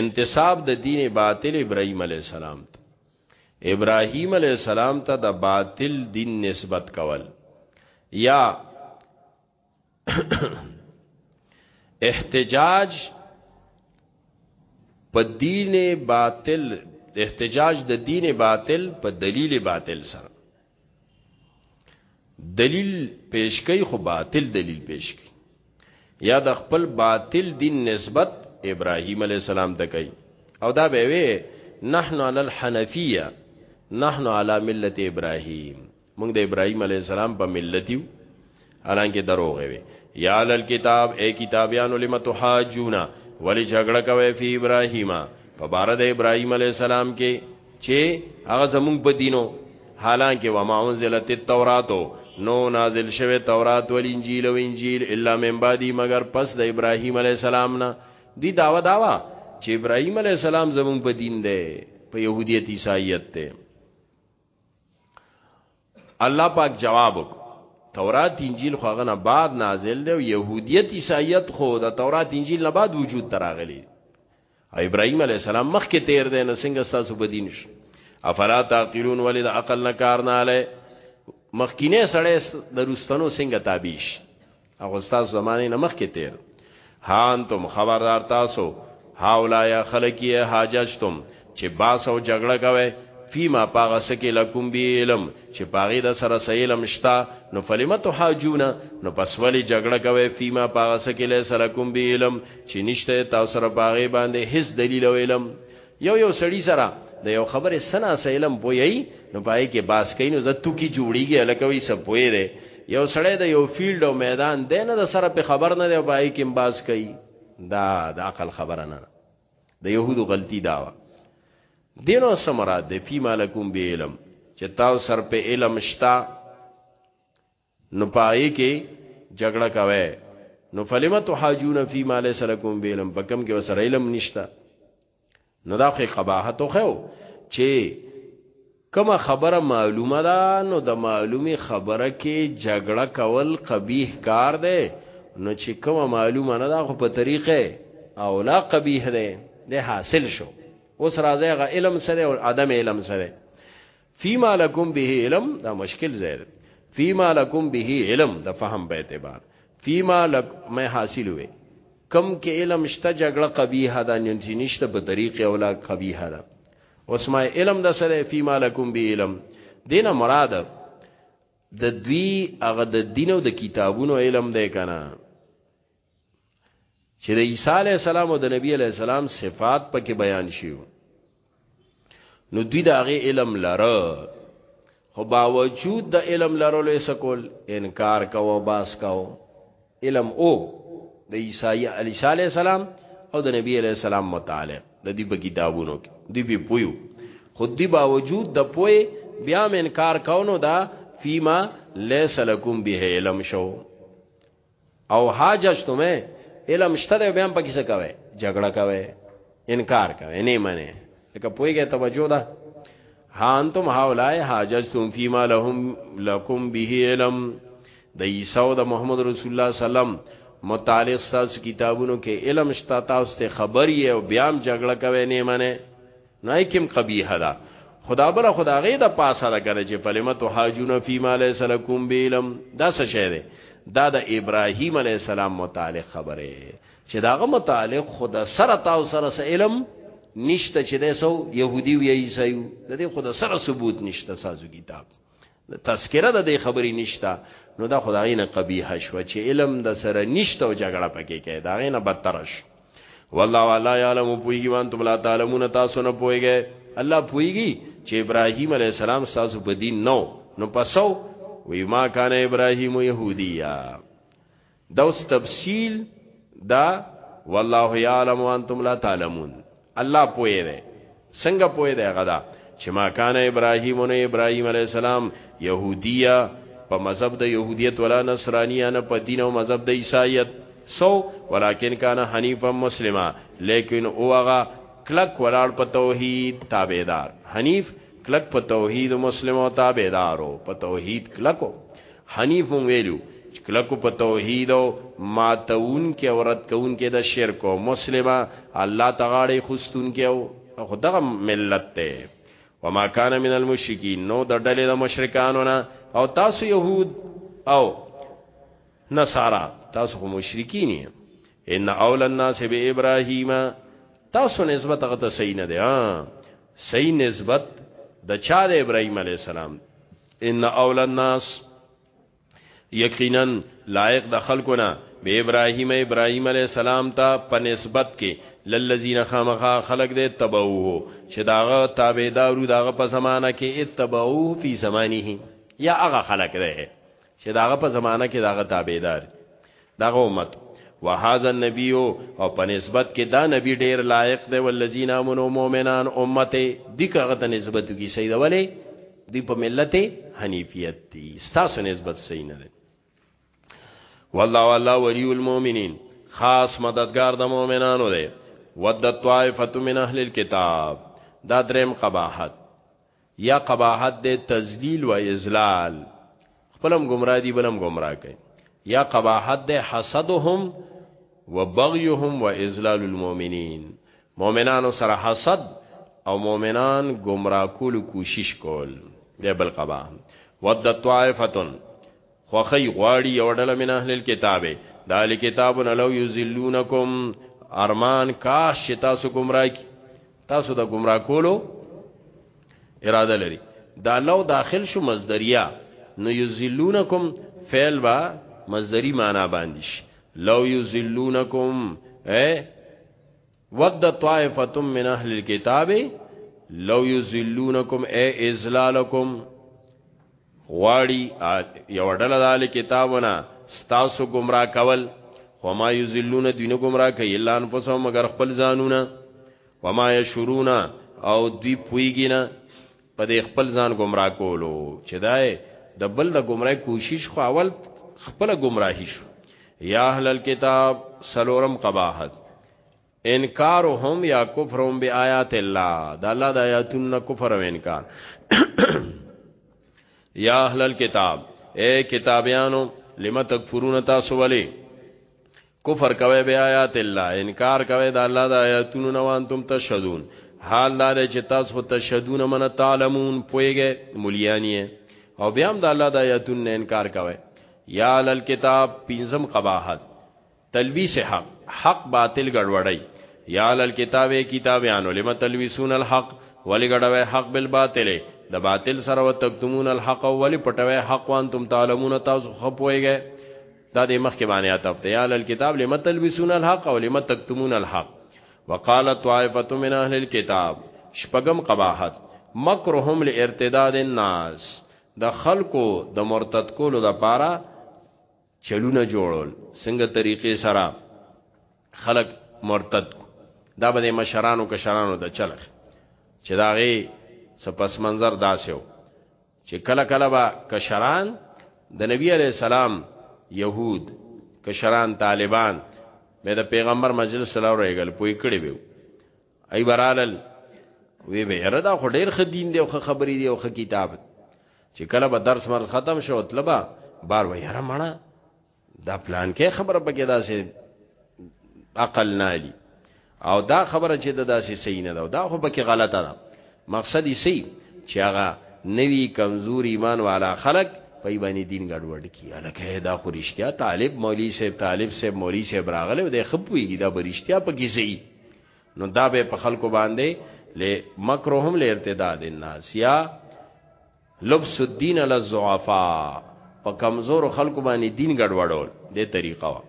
انتساب د دین باطل ابراهیم علی السلام ته ابراهیم علی السلام ته د باطل دین نسبت کول یا احتجاج په دین باطل احتجاج د دین باطل په دلیل باطل سره دلیل پیش کوي خو باطل دلیل پیش کوي یا د خپل باطل دین نسبت ابراهیم علی السلام ته کوي او دا به وي نحنو علی الحنفیه نحنو علی ملت ابراهیم موږ د ابراهيم عليه السلام په ملت یو حالانکه دروغ وي یا علی الكتاب اے کتابیانو لم تحاجون ولی جګړه کوي فی ابراهیم په بار د ابراهیم علی السلام کې چې هغه زمون په دینو حالانکه و ما انزلت التوراۃ نو نازل شوه تورات ول انجیل او انجیل الا من بعدی مگر پس د ابراهیم علی السلام نه دی داوا داوا چې ابراهیم علی السلام زمون په دین دی په يهودیت عیسایت ته الله پاک جواب وک تورات انجیل خو غنه بعد نازل دی او يهودیت عیسایت خو د تورات انجیل نه بعد وجود تراغلی او ابراهیم علی السلام مخکې تیر دی نه څنګه تاسو بدینش افلا تعقلون ولید عقل نه کار نه اله مخکینه سړی د روستنو څنګه تابیش هغه ستاسو زمانه نه مخ کې تیر هان تم خبردار تاسو هاولایا خلقی حاججتم چې باس او جګړه کوي فيما پاغه سکی لکم بی علم چې پاغه د سره سیلم شتا نو فلمت حاجونا نو پس ولی جګړه کوي فيما پاغه سکی له سره کوم بی علم چې نشته تاسو سره پاغه باندې هیڅ دلیل او علم یو یو سړی سره د یو خبره سنا سیلم پویی نو پای کې باس کین ز تو کی جوړیږي لکه وی سب پوی دی یو سړی د یو فیلډ او میدان دی نه د سره په خبر نه دی پای کې باس کوي دا د عقل خبره نه د يهودو غلطي داوا دینو سمرا د فی مالکم به علم چې تاسو سر په علم شتا نو په هغې کې جګړه کوی نو فلم تحاجون فی ما لیس لکم به علم په کوم کې وسره علم نشته نو دا خو قباحت خو چې کما خبره معلومه ده نو د معلومي خبره کې جګړه کول قبیح کار دی نو چې کما معلومه نه ده خو په طریقې او لا قبیح دی د حاصل شو اوس راځي غ علم سره او عدم علم سره فيما لكم به علم دا مشکل زید فيما لكم به علم د فهم به اعتبار فيما لك ما حاصل وي کم کې علم شته جګړه قبیحه ده ننځي نشته په طریق اولا قبیحه ده اوس ما علم د سره فيما لكم به علم دینه مراد د دوی هغه د دین او د کتابونو علم دی کنه چې د عیسی علی السلام او د نبی علی السلام صفات پکې بیان شیو نو دوی د هغه علم لره خو باوجود د علم لرلو یې سکول انکار کاوه باس کاوه علم او د عیسی علی السلام او د نبی علی السلام متعلق د دې په کتابونو کې دی به پویو خود دی باوجود د پوی بیا انکار کاونو دا فیما لیس لکم به علم شو او حاجج ته علم شته دی بیا په کیسه کوي جګړه کوي انکار کوي نه منه لکه پویګه توجه ده ها انتم هاولای حاججتم فيما لهم لكم به علم د عیسی او د محمد رسول الله سلام متعلق تاسو کتابونو کې علم شته تاسو ته خبري او بیا هم جګړه کوي نه منه نه کوم قبیح ده خدا بل خدا غي د پاسه ده کنه چې فلمت حاجون فی ما لیس لکم بیلم دا څه شه ده دا د ابراهیم علی السلام متعلق خبره چې داغه متعلق خدا سره تاسو سره س علم نشته چې ده سو يهودي وي عیسایو د دې خدا سره ثبوت نشته سازو کتاب تذکره د دې خبرې نشته نو دا خدای نه قبیح شو چې علم د سره نشته او جګړه پکې کوي دا غینه بدتر شو والله والا یعلم پویږي وان تم لا تعلمون تاسو نه پویږي الله پویږي چې ابراهیم علی السلام تاسو په دین نو نو پسو وی ما کان ابراهیم یهودیا دا اوس تفصیل دا والله یعلم وانتم لا تعلمون الله پوهه ده څنګه پوهه ده غدا چې ما کان ابراهیم نو ابراهیم علی السلام يهودیه په مذهب د يهودیت ولا نصرانیه نه په دین او مذهب د عیسایت سو ولکن کان حنیفا مسلمه لیکن اوغه کلک ولاړ په توحید تابعدار حنیف کلک په توحید مسلم او تابعدارو په توحید کلکو حنیف مون ویلو چې کلکو په توحید او ماتون کې او رد کون کې د شرک او مسلمه الله تعالی خوستون کې او خدغه ملت ته وما کان من المشرکین نو د ډلې د مشرکانو نه او تاسو يهود او نصارا تاسو مشرکین یې ان اول الناس به ابراهیم تاسو نسبت هغه ته صحیح نه دی ها صحیح نسبت د چا د ابراهیم علی السلام ان اول الناس یقینا لایق د خلقنا به ابراهیم ابراهیم علی السلام ته په نسبت کې للذین خامخا خلق دې تبعوه چې داغه تابعدارو داغه په زمانہ کې اتبعوه فی زمانه یا هغه خلق دې چې داغه په زمانہ کې داغه تابعدار داغه امت وهذا النبي او په نسبت کې دا نبی ډیر لایق دی ولذین امنو مؤمنان امته دي کغه ته نسبت کی سید ولی دی په ملت حنیفیت دی ستاسو نسبت صحیح نه دی والله والله ولی المؤمنین خاص مددگار د مؤمنانو دی ود طائفه من اهل الكتاب دا دریم قباحت یا قباحت دی تذلیل و اذلال خپلم گمراه دی بلم گمراه کوي یا قباحت دی حسدهم و بغیهم و اذلال المؤمنین مؤمنانو سره حسد او مؤمنان گمراه کول کوشش کول دی بل قباحت ود طائفتن خوښي غواړي یو ډله من اهل الكتاب د اهل کتابونه لو یذلونکم ارمان کاش چې تاسو گمراه کی تاسو د گمراه کولو اراده لري دا لو داخل شو مصدریا نو یذلونکم فعل با مصدری معنا باندې شي لو یذلونکم اے ود طائفه من اهل الكتاب لو یذلونکم ای ازلالکم غواړي یو ډله د کتابونه ستاسو گمراه کول وما یذلون دین گمراه کوي الا انفسهم مگر خپل ځانونه وما یشرون او دوی پویګینه په دې خپل ځان ګمراه کولو چې دا د بل د ګمراهۍ کوشش خو اول خپل ګمراهي شو یا اهل الكتاب سلورم قباحت انکارهم یا کفرهم بیاات الله دا الله د آیاتونو کفر او انکار یا اهل الكتاب اے کتابیانو لم تکفرون تاسو ولی کفر کوي بیا آیات الله انکار کوي د الله د آیاتونو نه وانتم تشهدون حال دار چې تاسو خو تشهدون من تعلمون پويګه مليانی او بیا هم د الله د آیاتونو نه انکار کوي یا لل کتاب پنځم قباحت تلبیس حق حق باطل ګډوډي یا لل کتاب کتابیانو لم تلبیسون الحق ولی ګډوي حق بالباطل د باطل سره وتکتمون الحق ولی پټوي حق وانتم تعلمون تاسو خپويګه دا د مخکې باندې عطف ته یا الکتاب لم تلبسون الحق او لم تکتمون الحق وقال طائفه من اهل الكتاب شپغم قباحت مکرهم لارتداد الناس د خلکو د مرتد کولو د پاره چلونه جوړول څنګه طریقې سره خلق مرتد کو دا به مشرانو کشرانو د چلخ چې داغه سپس منظر داسیو چې کله کله با کشران د نبی علی السلام يهود کشران طالبان به د پیغمبر مجلس سره ورېګل پوي کړي وي ای برالل وی به یره دا خو ډیر خدین دی او خبرې دی او کتاب چې کله به درس مرز ختم شو طلبه بار وی یره مړه دا پلان کې خبره پکې داسې عقل نه دی او دا خبره چې د داسې صحیح نه ده دا خو پکې غلطه ده مقصد یې صحیح چې هغه نوی کمزور ایمان والا خلک په باندې دین ګډوډ کی الکه دا خو رښتیا طالب مولوی صاحب طالب صاحب مولوی صاحب راغله د خپویږي دا برښتیا پکې صحیح نو دا به په خلکو باندې ل مکرهم ل ارتداد الناس یا لبس الدین علی الضعفاء په کمزور خلکو باندې دین ګډوډول دې طریقه وا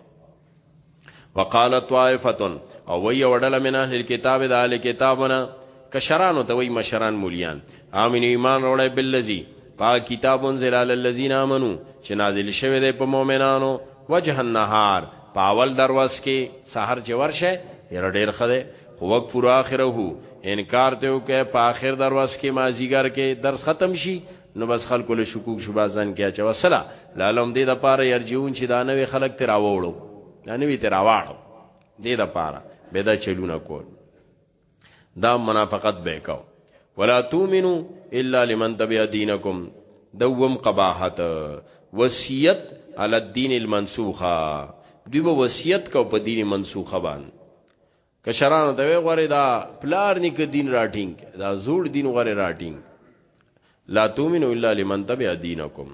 وقال طائفه او وی وړل من اهل الكتاب د اهل کتابنا کشرانو ته وی مشران مولیان امین ایمان وروړی بالذی پا کتاب انزل علی الذین آمنو چې نازل شوی دی په مؤمنانو وجه النهار پاول درواس کې سحر چې ورشه یره ډیر خده خو وکفر آخره انکار ته وکړه په آخر دروس کې مازیګر کې درس ختم شي نو بس خلکو له شکوک شوبه ځان کې اچو سلا لالم دې د پاره يرجون چې دا نوې خلک تر راوړو دا نوې تر راوړو دې د پاره به دا چلونه کول دا منافقت به کو ولا تؤمنو الا لمن تبع دينكم دوم قباحت وصیت علی الدین المنسوخه دوی به وصیت کو په دین منسوخه باندې کشرانو ته غوړې دا پلار نیک دین راټینګ دا زوړ دین غوړې راټینګ لا تومنو الا لمن تبع دینکم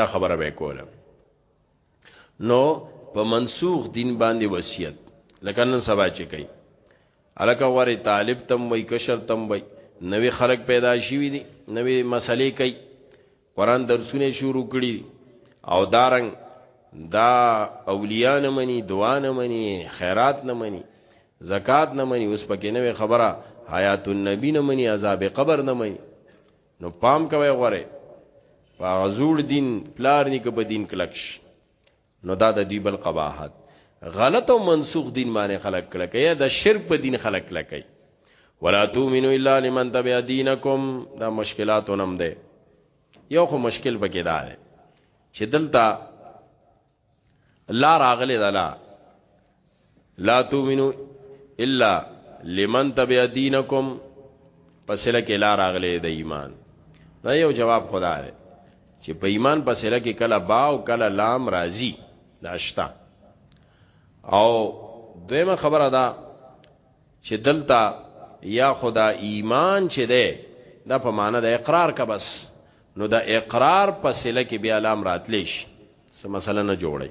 دا خبره به کوله نو په منسوخ دین باندې وصیت لکه نن سبا چې کوي الکه غوړې طالب تم وای کشر تم وای نوې خلق پیدا شي دي نوې مسلې کوي قران درسونه شروع کړي او دارنګ دا اولیاء نه مني دعا نه مني خیرات نه مني زکات نه مني اوس پکې نوې خبره حیات النبی نه مني عذاب قبر نه مني نو پام کوي غره په غزور دین پلار نیک په دین کلکش نو دا د دوی بل قباحت غلط او منسوخ دین باندې خلق کړه کیا د شرک په دین خلق کړه کای ولا تؤمنو الا لمن تبع دینکم دا مشکلات نم ده یو خو مشکل پکې دا ده چې دلته لا راغله دلا لا تؤمنو الا لمن تبع دینکم پسله کې لار اغلې د ایمان دا یو جواب خدا دی چې په ایمان پسله کې کله با او کله لام راضی داشتا او دیمه خبره ده چې دلته یا خدا ایمان چې ده دا په معنا د اقرار کا بس نو د اقرار پسله کې بیا لام راتلیش سم مثلا نه جوړي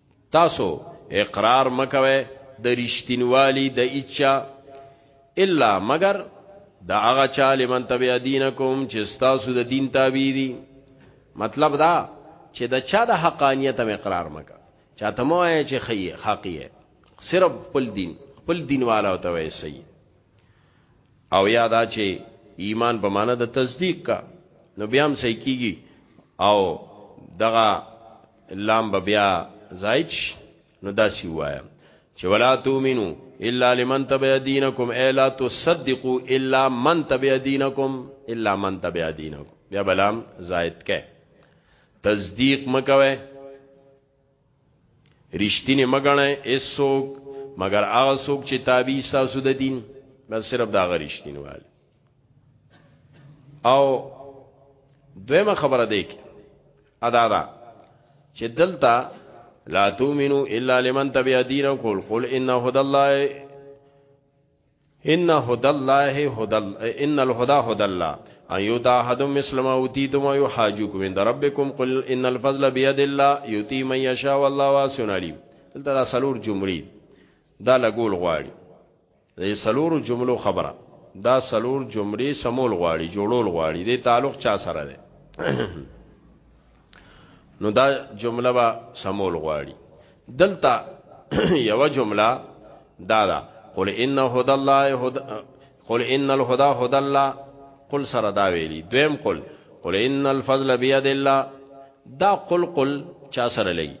تاسو اقرار مکوي د رښتینوالي د اچا الا مگر دا هغه چا لمن تبع دینکم چې تاسو د دین تابع دي مطلب دا چې د چا د حقانیت هم اقرار مکه چاته مو آیا چې خی حقیه صرف خپل دین خپل دین والا او توي سي او یادا چې ایمان په معنا د تصدیق کا نو بیا هم صحیح کیږي او دغه لام به بیا زائد شي نو داسي وایا چې ولا تؤمنو الا لمن تبع دینکم الا تصدقوا الا من تبع دینکم الا من تبع دینکم بیا بلام زائد کې تصدیق مکوي رښتینه مګنه ایسوک مگر هغه څوک چې تابع تاسو د دین بس صرف دا غریشتینواله او دویمه خبره دی کې ادا دا چې دلته لا تؤمنو الا لمن تبع دینکم قل ان هدى الله ان هدى الله هدى ان الهدى هدى الله ان یوتا حدم مسلم اوتیتم و یحاجوکم عند ربکم قل ان الفضل بيد الله یوتی من یشاء والله واسع علیم دلته دا سلور جملې دا لګول غواړي د دې څلورو جملو خبره، دا څلور جملې سمول غواړي، جوړول غواړي، دې تعلق چا سره دی؟ نو دا جمله به سمول غواړي. دلته یو جمله دا ده، قل ان هدى الله هدى قل ان الهدى هدى الله قل سره دا ویلي. دویم قل قل ان الفضل بيد الله دا قل قل چا سره لګي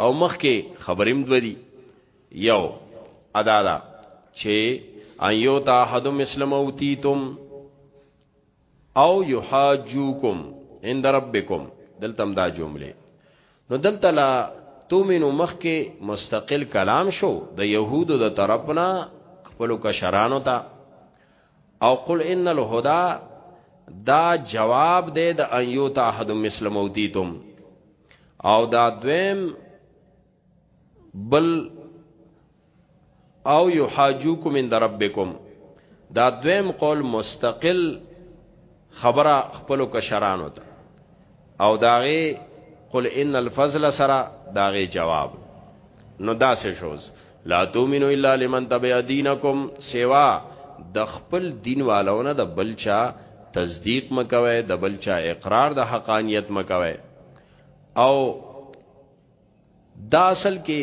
او مخکې خبریم دو دي یو ادا دا چې ان یو تا حد مسلم او تیتم او یحاجوکم عند ربکم دلته دا جمله نو دلته لا تومنو مخ کې مستقل کلام شو د يهودو د طرفنا خپل کشرانو ته او قل ان الهدى دا جواب دی د ان یو تا حد مسلموتیتم او دا دویم بل او یحاجوکم عند ربکم دا دویم قول مستقل خبره خپل کشرانو ته او داغه قل ان الفضل سرا داغه جواب نو دا سه شوز لا تومنو الا لمن تبع دینکم سوا د خپل دین والونه د بلچا تصدیق مکوي د بلچا اقرار د حقانیت مکوي او دا اصل کې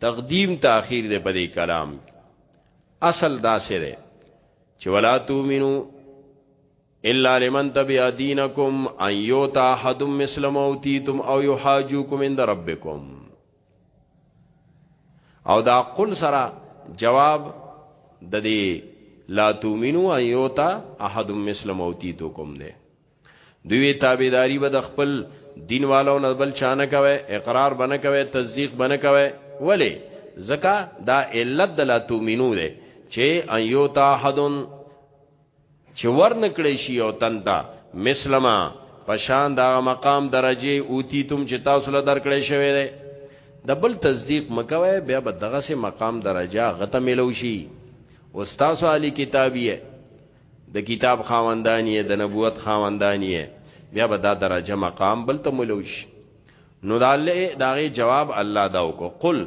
تقدیم تاخیر دی په دې کلام اصل دا سره چې ولا تؤمنو الا لمن تبع دینکم ان یوتا احد مثل موتیتم او یحاجوکم عند ربکم او دا قل سره جواب د دې لا تؤمنو ان یوتا احد مثل موتیتکم ده دوی تابعداري به د خپل دین والو نه بل چانه کوي اقرار بنه کوي تصدیق بنه کوي ولی زکا دا علت د لا تومینو ده چې ایو تا حدن چې ورنکړې شي او تنتا مسلمه پشان دا مقام درجه اوتی تم چې تاسو له درکړې شوی دی د بل تصدیق مکوي بیا به دغه سه مقام درجه غته ملو شي استاد علی کتابیه د کتاب خاوندان یې د نبوت خاوندان یې بیا به دا درجه مقام بل ته ملوش نو دا له داغه جواب الله دا وکړه قل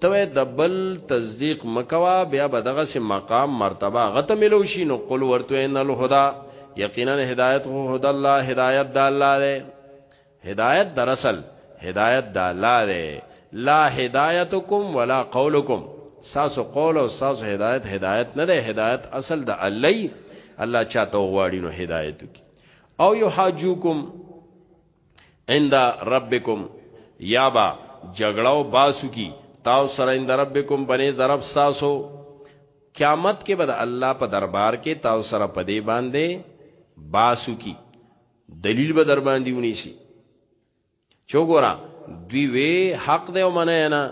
ته د بل تصدیق مکوا بیا به دغه سم مقام مرتبه غته ملوشي نو قل ورته ان الهدى یقینا هدایت هو هدى الله هدایت د الله ده هدایت در اصل هدایت دا لا ده لا هدایتکم ولا قولکم ساسو قول او ساسو هدایت هدایت نه ده هدایت اصل د الله الله چاته غواړي نو هدایت کی او یو حاجوکم عند ربکم یا با جګړاو باسو کی تاو سره عند ربکم بنی ضرب ساسو قیامت کې به د الله په دربار کې تاو سره پدی باندې باسو کی دلیل به در باندې ونیسی چوغورا دوی وی حق دی او منه نه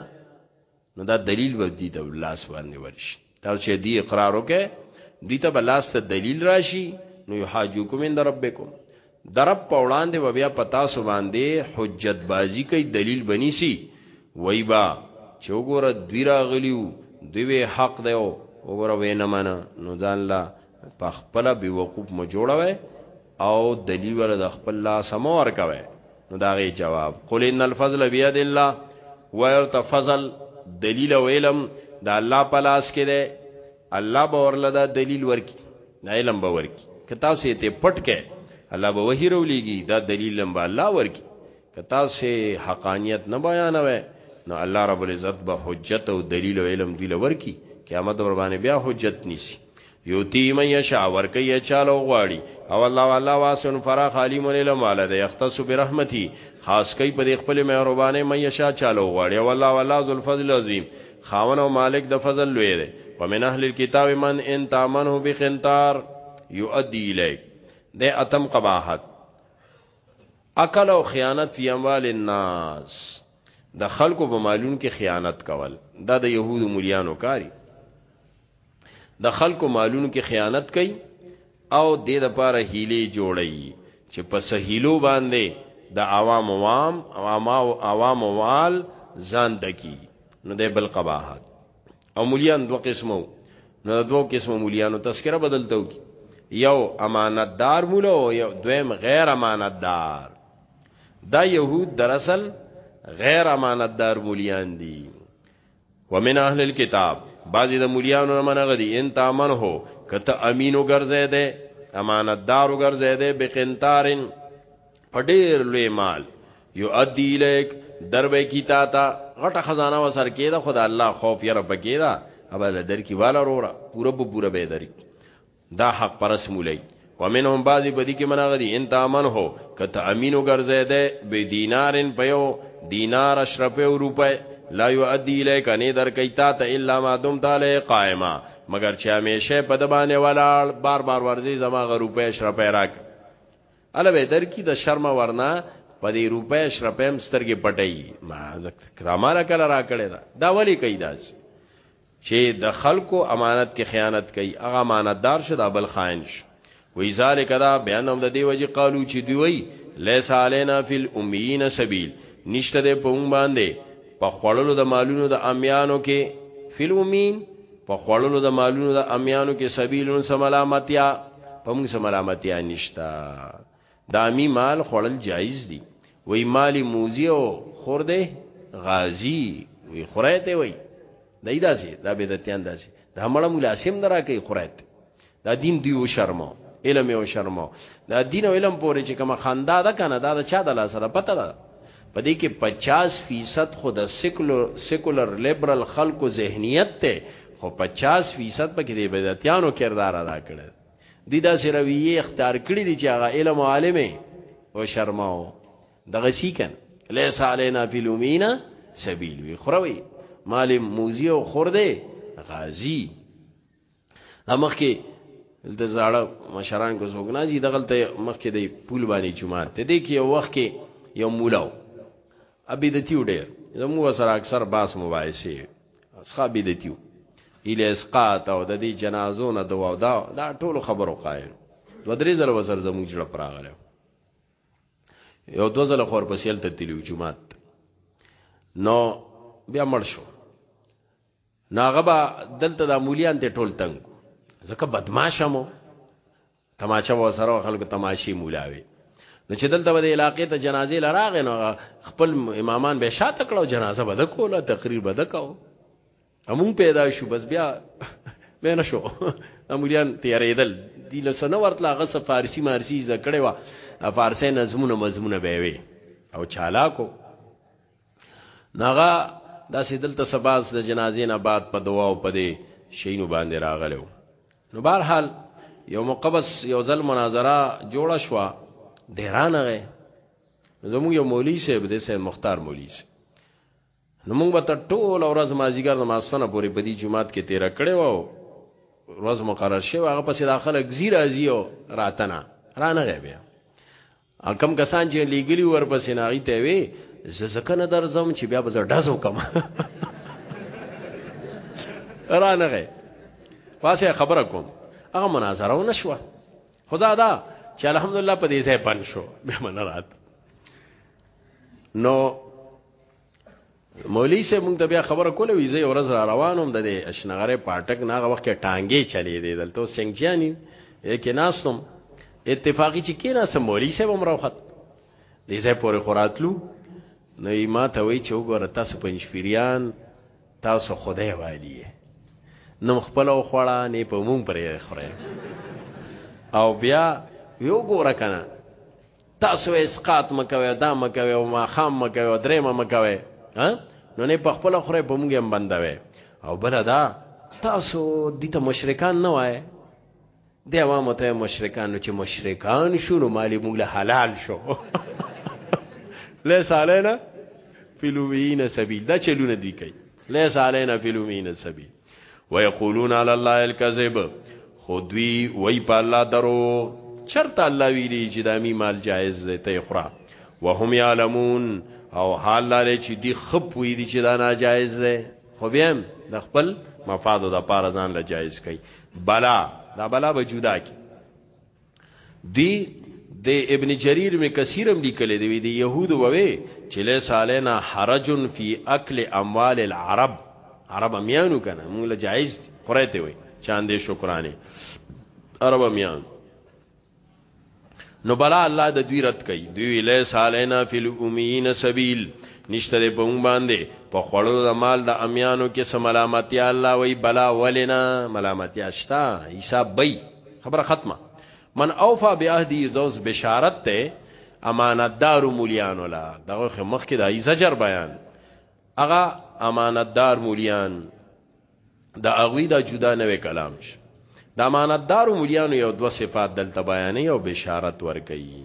نو دا دلیل به دی د لاس باندې ورشي دا چې دی اقرار وکې دوی ته بلاس ته دلیل راشي نو یحاجوکم ان ربکم درب په وړاندې و بیا پتا سو باندې حجت بازی کوي دلیل بنیسی وای با چې وګوره دوی راغلیو دوی حق دی او وګوره وینه منه نو ځان لا په خپل بیوقوف مو جوړوي او دلی ول د خپل لاس مو ورکوي نو دا غي جواب قل ان الفضل بيد الله ورت فضل دلیل او علم د الله په لاس کې دی الله به ورله دا دلیل ورکی دا علم به ورکی که تاسو یې ته پټ کې الله به وحی رولېږي دا دلیل هم به الله ورکی که تاسو حقانیت نه بیانوي نو الله رب العزت به حجت او دلیل او علم دی لور کی قیامت ور باندې بیا حجت نیسی یوتی من یشا ورکی چاله غواړي او الله والله واسن فرا خالی مون له مال د یختص برحمتي خاص کوي په خپل مهرباني من یشا چاله غواړي او الله والله ذل فضل عظیم خاون او مالک د فضل لوی دی ومن اهل الكتاب من ان تامنه بخنتار يؤدي اليك د اتم قباحت عقل او خیانت فی اموال الناس د خلکو په مالونو کې خیانت کول دا د يهودو مليانو کاری د خلکو مالونو کې خیانت کوي او د دې لپاره هیلې جوړي چې په سهیلو باندې د عوام وام عوام او عوام وال ځان دکی نو د بل قباحت او مليان دوه قسمو نو دوه قسمو مليانو تذکره بدلته کی یو امانتدار مولا او یو دویم غیر امانتدار دا يهود دراصل غیر امانتدار مليان دي ومن اهل الكتاب بعضی د مليانو نه منغه دي ان تامن هو کته امینو ګرځې ده امانتدارو ګرځې ده بقنتارن پډیر لوی مال یو ادی الیک دربه کی تا تا غټه خزانه وسر کېده خدای الله خوف یره بګیدا ابل در کی والا رورا پورا پورا به درک دا حق پرس مولای ومنهم بعضی بدی کې منغه دي انت امن هو کته امینو ګرځې ده به دینارن پیو دینار اشرف او روپې لا یؤدی الیک نه در کوي تا ته الا ما دم تعالی قائما مگر چې همیشه په دبانې ولاړ بار بار ورزي زما غ روپې اشرف راک اله به در کی د شرم ورنا په دې روپې اشرف هم سترګې پټي ما کراماله کله را کړې دا دا ولی کوي داس چه د خلکو امانت کې خیانت کوي هغه امانتدار شه دا بل خائن شه وی ذالک دا بیان هم د دی وجه قالو چې دی وی لیس علینا فی الامیین سبیل نشته ده په اون باندې په خړلو د مالونو د امیانو کې فی الامیین په خړلو د مالونو د امیانو کې سبیلون سملامتیا په موږ سملامتیا نشتا دامی مال خوړل جایز دی وی مالی موزی او خورده غازی وی خورای ته وی دای داسې دا بدعتيان داسې دا مړه مولا سیم نه راکې خورات دا دین دی و شرمو علم او شرمو دا دین او علم پورې چې کوم خندا ده کنه دا چا د لاس سره پته ده په دې کې 50% خو د سیکولر سیکولر لیبرل خلکو ذهنیت ته خو 50% پکې د بدعتيانو کردار ادا کړي دی دا سره وی اختیار کړی دی چې هغه علم عالمه او شرماو دغه سیکن لیس علینا فی الامینا سبیل وی خروی مال موزی او خورده غازی امخ کې د زړه مشران کو زوګنازي دغلته مخ کې د پول باندې جمعات ته دی کې یو وخت کې یو مولاو ابي د تیو ډېر زمو سره اکثر باس مباحثه څخه بدتیو اله اسقات او د دې جنازو نه دوا او دا دا ټولو خبرو قائل دو درې زره وسر زموږ جړه پراغله یو دو زله خور په سیل ته تلو جمعات نو بیا مړ شو ناغبا دلته د مولیان ته ټول تنگ زکه بدمعشمو تماچه و سره خلکو تماشي مولا وي نو چې دلته د علاقې ته جنازې لراغې نو خپل امامان به شاته کړو جنازه بده کوله تقریر بده کاو همون پیدا شو بس بیا مې نشو امولیان تیارېدل دی له سن ورتله هغه څه فارسی مارسی زکړې وا فارسی نظمونه مضمونه به وي او چالاکو ناغه دا سیدل ته سباز د جنازې نه بعد په دعا او په دې شینو باندې راغلو نو بهر حال یو مقبس یو ځل مناظره جوړه شو د رانغه زموږ یو مولوی صاحب د سید مختار مولوی صاحب نو موږ به ټول ورځ مازیګر د ماسنه پورې په دې جمعات کې تیر کړې و ورځ مقرر شوه هغه پسې داخله غزیر ازیو راتنه رانغه بیا کم کسان چې لیګلی ورپسې نه غي ته وي زکه نه درځم چې بیا به زه ډزو کوم را نه غي واسه خبره کوم هغه مناظره و نشوه خدا دا چې الحمدلله په دې ځای بند شو به منرات نو مولوی صاحب موږ ته بیا خبره کوله وی زه ورځ را روانم د دې اشنغره پاټک ناغه وخت کې ټانګې چلی دی دلته سنگجانی کې ناستم اتفاقی چې کې ناستم مولوی صاحب هم راوخت دې زه پورې خوراتلو نو یې ما ته وی چې وګوره تاسو پنځپیریان تاسو خدای والی نو خپل او خړه نه په مونږ پرې خره او بیا یو ګوره کنه تاسو اسقات مکوي دا مکوي او ما خام مکوي او درې ما مکوي ها نو نه په خپل خره په موږ هم بندوي او بل دا تاسو دي ته مشرکان نه وای دی عوامو ته مشرکان نو چې مشرکان شو نو مالی موږ له حلال شو لیس علینا فلومین سبیل دا چلونه دی کوي لیس علینا فلومین سبیل ويقولون على الله الكذب خودوی وی په الله دروغ چرته الله ویلی چې د می مال جایز دی ته خورا وهم يعلمون او حال لري چې دی خپ وی دی چې دا ناجایز دی خو بیا د خپل مفاد د پاره ځان له جایز کوي بلا دا بلا به جدا کی دی د ابن جریر می کثیرم لیکل دی وی دی يهود ووي چې له سالینا حرج فی اکل اموال العرب عرب میانو کنه موږ له جایز خورای ته وي چاندې شکرانه عرب میان نو بلا الله د دوی رد کوي دوی له سالینا فی الامیین سبیل نشته په مونږ باندې په خړو د مال د امیانو کې سم ملامتیا الله وی بلا ولنا ملامتیا شتا حساب بی خبره ختمه من اوفا بعهدی زوس بشارت ته امانتدار مولیان ولا دغه مخ کې دای زجر بیان اغه امانتدار مولیان د اغوی دا جدا نوې کلام شي د امانتدار مولیان یو دو صفات دلته بیانې او بشارت ورکړي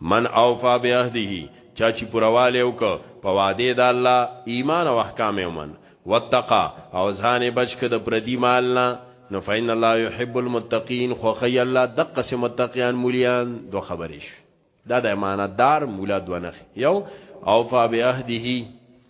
من اوفی بعهده، چا چی پوره والی وکړ په وعدی د الله، ایمان او احکام یې ومنل، واتقی او ځان یې بچ کړ د پردی مال نه، نو فان الله یحب المتقین، خوښوی الله دقسی متقیان مولیان، دوه خبری شوی، دا د امانت دار مولا دوه نښی، یو، اوفی بعهده،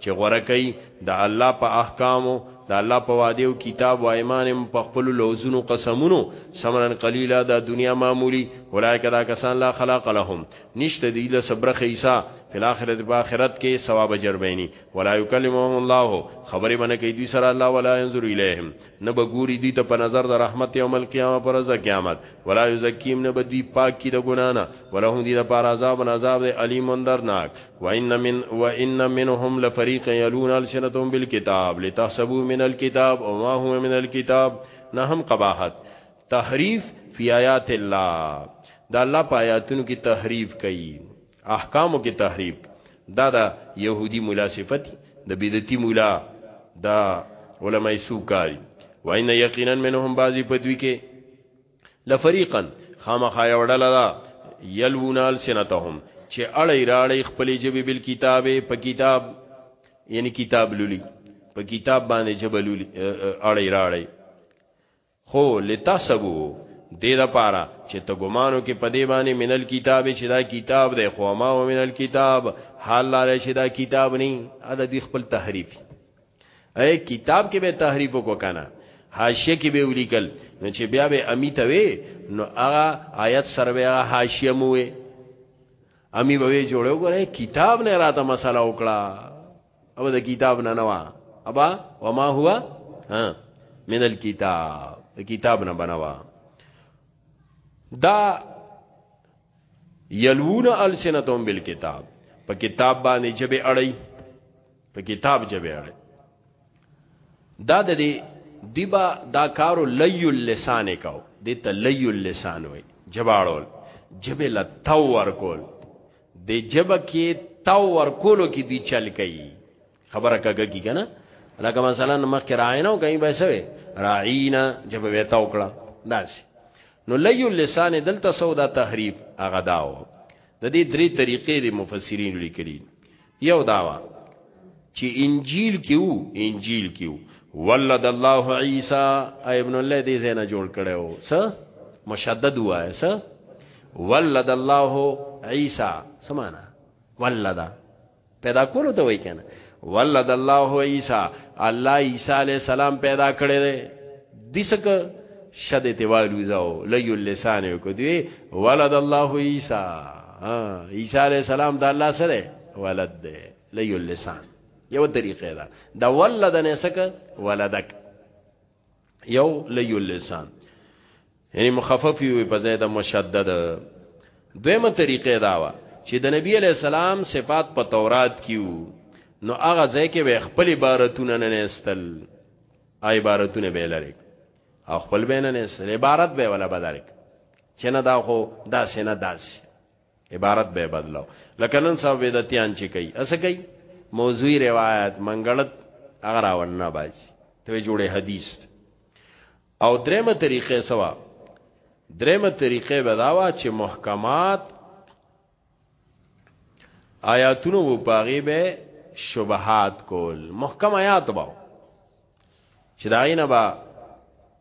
چې غوره کوي د الله په احکامو د الله په وعده او کتاب او ایمان په خپل لوزونو قسمونو سمرن قلیلا د دنیا معمولی اولایک دا کسان لا خلاق لهم نشته دی له صبر خیسا فل اخرت په اخرت کې ثواب اجر بینی ولا یکلمهم الله خبرې باندې کوي دوی سره الله ولا ينظر الیهم نه به ګوري دوی ته په نظر د رحمت یوم القیامه پر ورځ قیامت ولا یزکیم نه به دوی پاک کی د ګنا نه ولهم دی د پار عذاب عذاب علیم درناک وان من وان منهم لفريق يلون السنتهم بالكتاب لتحسبوا من الكتاب وما هو من الكتاب نه هم قباحت تحریف فی آیات الله دا الله په آیاتونو کې تحریف کوي احکامو کې تحریف دا دا يهودي مولا صفت د بدعتي مولا دا علماي سوکاري وان یقینا منهم بعضی پدوی کې لفریقا خامخا یو ډله ده یلوون السنتهم چې اړی راړی خپلې جبې بل کتابه په کتاب یعنی کتاب لولی په کتاب باندې جبه لولی اړی راړی خو لتاسبو دې د پاره چې ته ګمانو کې پدې باندې منل کتاب چې دا کتاب دی خو ما و منل کتاب حال لاره چې دا کتاب نه ادا دی خپل تحریف اے کتاب کې به تحریف کو کنه حاشیه کې به ولیکل نو چې بیا به امی ته وی نو هغه آیت سره به هغه حاشیه مو وی امی به جوړو غره کتاب نه راته مسله وکړه او د کتاب نه نوا ابا وما هوا ها من الكتاب د کتاب نه بنوا دا یلوون السنتهم بالکتاب په کتاب باندې جبه اړی په کتاب جبیړ دا د دې دیبا دا کارو لیو اللسان کو دې ته لیو اللسان وای جباړول جبه لا تو ورکول د جبه کې تو ورکولو کې دی چل کوي خبره کګی کنه لکه مثلا مخکې راعینا او کای به سوي راعینا جبه وتا وکړه داسې نو لیو لسان دلته سودا تحریف هغه داو د دې درې طریقې د مفسرین لیکلي یو داوا چې انجیل کې وو انجیل کې وو ولد الله عیسی ابن الله دې زنه جوړ کړو څه مشدد وای څه ولد الله عیسی سمانا ولد پیدا کولو ته وای کنه ولد الله عیسی الله عیسی علی السلام پیدا کړی دی دیسک شد اتوال وزاو لیو اللسان کو دی ولد الله عیسی عیسی علیہ السلام د الله سره ولد دی لیو اللسان یو طریقه ده دا ولد نه سک ولدک یو لیو اللسان یعنی مخفف وي په زید مشدد دویمه طریقه دا وا چې د نبی علی السلام صفات په تورات کیو نو هغه ځای کې به خپل عبارتونه نه نستل عبارتونه به لري او خپل بینه نه سره عبارت به ولا بدلک چې نه دا خو دا سینه داس عبارت به بدلو لکه نن صاحب بدعتيان چې کوي اسه کوي موضوعي روایت منګلت اگر اول نه باج ته جوړه حدیث او درېمه طریقې سوا درېمه طریقې بداوا چې محکمات آیاتونو و پاغي به شبهات کول محکم آیات باو چې دا غینه با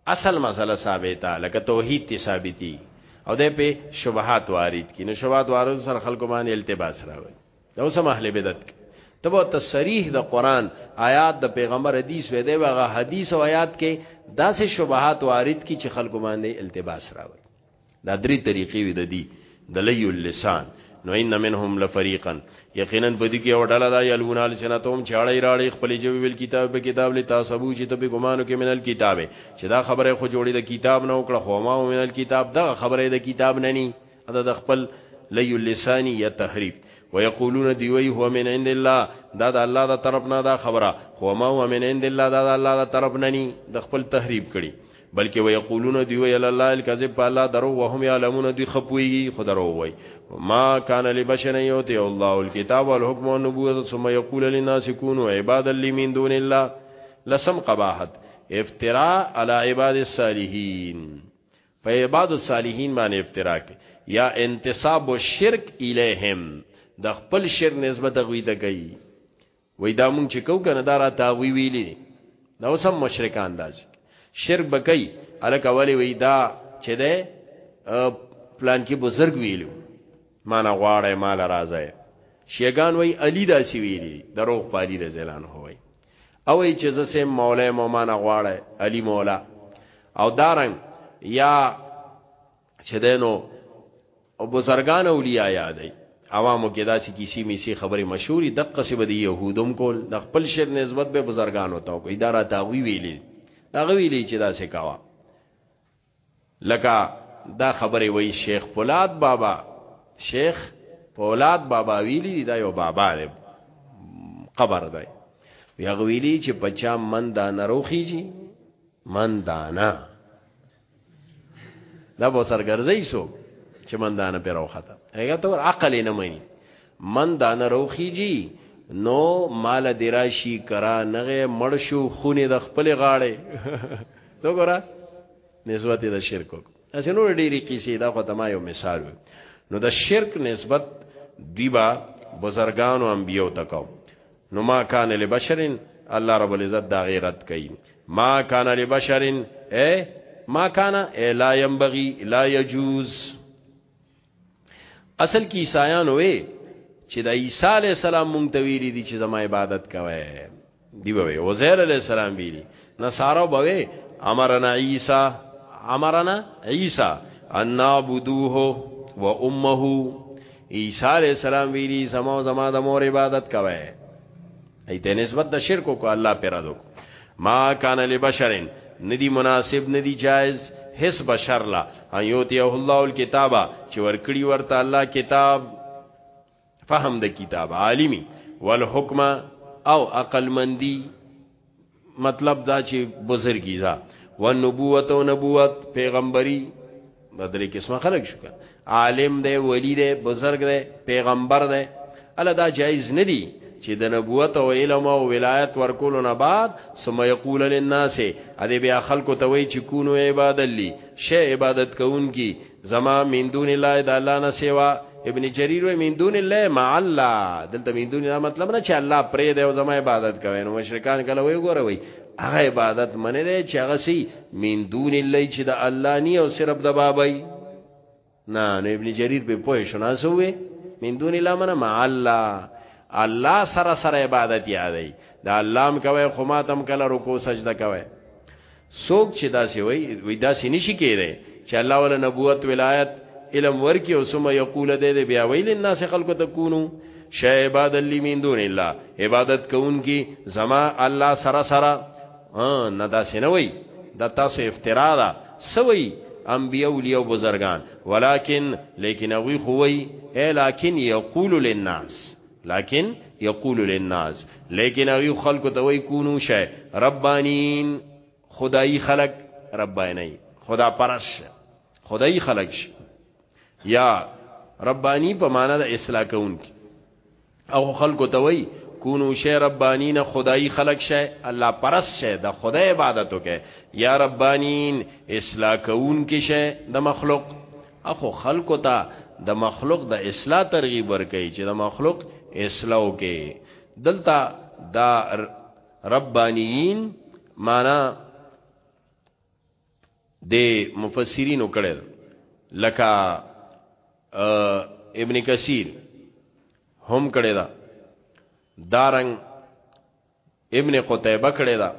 اصل مسله ثابته لکه توحید تی ثابتی او د په شبهات وارد کی نو شبهات وارد سره خلکو باندې التباس راوي دا سم اهل بدعت تبو تصریح د قران آیات د پیغمبر حدیث وې دی واغه حدیث او آیات کې داسې شبهات وارد کی چې خلکو باندې التباس راوي دا درې طریقې وي د دي د لي اللسان نو ان منهم لفريقا یقینا په دې کې یو ډله دا یلون السنتهم چې اړې راړې خپلې جوی ویل کتاب په کتاب لې تاسو بو چې ته به ګمانو کې منل کتابه چې دا خبره خو جوړې د کتاب نه وکړه خو ما منل کتاب دا خبره د کتاب نه ني دا د خپل لي اللسان یا تحریف ويقولون دیوی هو من عند الله دا د الله د طرف نه دا خبره هو ما هو من عند الله دا د الله د طرف نه ني د خپل تحریف کړي بلکې ويقولون دی ویل الله الکذب په الله درو وهم يعلمون دی خپويږي خو درو وای ما کان لبشر یوتی الله الكتاب والحكم والنبوة ثم يقول للناس كونوا عبادا لي من دون الله لسم قباحت افتراء على عباد الصالحين په عباد الصالحین باندې افتراء کوي یا انتساب الشرک الیهم د خپل شرک نسبت غوی ته کوي وای دا مونږ چې کو کنه دا را تاوی ویلی دی دا اوس هم مشرکان داسې شرک بکای الک اولی وای دا چې ده پلان کې بزرګ ویلو مان غواړی مال راځي شیګان وای علی داسې ویلی دروغ پالی د زلان هوای او ای چې زسه مولا مومن غواړی علی مولا او دارنګ یا چې دینو او بزرگان اولیاء یادای عوامو کې دا چې کیسی میسی خبره مشهوري د قصې به د يهودم کول د خپل شر نسبت به بزرگان وتا کوي دا را تا وی ویلې دا ویلې چې دا څه کاوه لکه دا خبره وای شیخ پولاد بابا شیخ پولاد بابا ویلی دا یو بابا دی قبر دی وی غویلی چې بچا من دا نروخی جی من دانا دا به سرګرځي سو چې من دانه پر اوخته هغه تور عقل نه مانی من دانه روخیږي نو مال دراشی کرا نغه مرشو خونه د خپل غاړه نو ګره نسبت د شرک اسه نو ډیری کیسې دا خو تما یو مثال نو د شرک نسبت دیبا بزرگان او انبیو تکاو نو ما کان لبشر الله رب العزت دا غي رد کوي ما کان لبشر اے ما کان اے لا ينبغي لا يجوز اصل کې عیسایان وې چې د عیسی علی السلام مونږ ته ویلي دي چې زما عبادت کوي دی وې عزیر علی السلام ویلي نصارو بوي امرنا عيسى امرنا عيسى ان نعبدوه و امه عيسى عليه السلام ویلي زما او زما د مور عبادت کوي ایت نسبت د شرک کو الله پر ادو ما کان لبشرن ندی مناسب ندی جائز هیڅ بشر لا ایوتی الله الكتابه چې ورکړي ورته الله کتاب فهم د کتاب عالمی والحکم او عقل مندی مطلب دا چې بزرګی ځا و نبوت او نبوت پیغمبري بدرې قسمه خلق شو کړه عالم دی ولی دی بزرګ دی پیغمبر دی الا دا جایز نه دی چې د نبوت او علم او ولایت ورکول نه بعد ثم یقول للناس ا دې بیا خلکو ته وی چې کونو عبادت لی شی عبادت کوونکی زما من دون الله د الله نه سیوا ابن جریر وی من دون الله مع الله دلته من دون الله مطلب نه چې الله پرې دی او زما عبادت کوي نو مشرکان کله وی ګوره وی هغه عبادت منه دی چې هغه سي من دون الله چې د الله نه او صرف د بابای نه نو ابن جریر په پوه شناسوي من دون الله من مع الله الله سره سره عبادت یادای دا الله م کوي خماتم کله رکو سجده کوي څوک چې داسې وای وای داسې نشي کېدای چې الله ولا نبوت ولایت علم ورکی او ثم یقول دې دې بیا ویل الناس خلق تکونو شی عباد لی من دون الله عبادت کون کی زما الله سره سره نه داسې نه وای دا تاسو افترا ده سوي انبیاء اولیاء او بزرگان ولکن لیکن وی خووی اے لیکن یقول للناس لكن يقول للناس لیکن هغه خلق ته وای کونو شه ربانین خدای خلق ربانی خدا پرش خدای خلق شه یا ربانی په معنا د اصلاح کون کی او خلق ته وای کونو شه ربانین خدای خلق شه الله پرس شه د خدای عبادت وکه یا ربانین اصلاح کون کی شه د مخلوق اخو خلکو ته د مخلوق د اصلاح ترغیب ورکوي چې د مخلوق اصلاح وکړي دلته دا ربانیین معنا د مفسرینو کړه لکه ابن کثیر هم کړه دا دارنګ ابن قتيبه کړی دا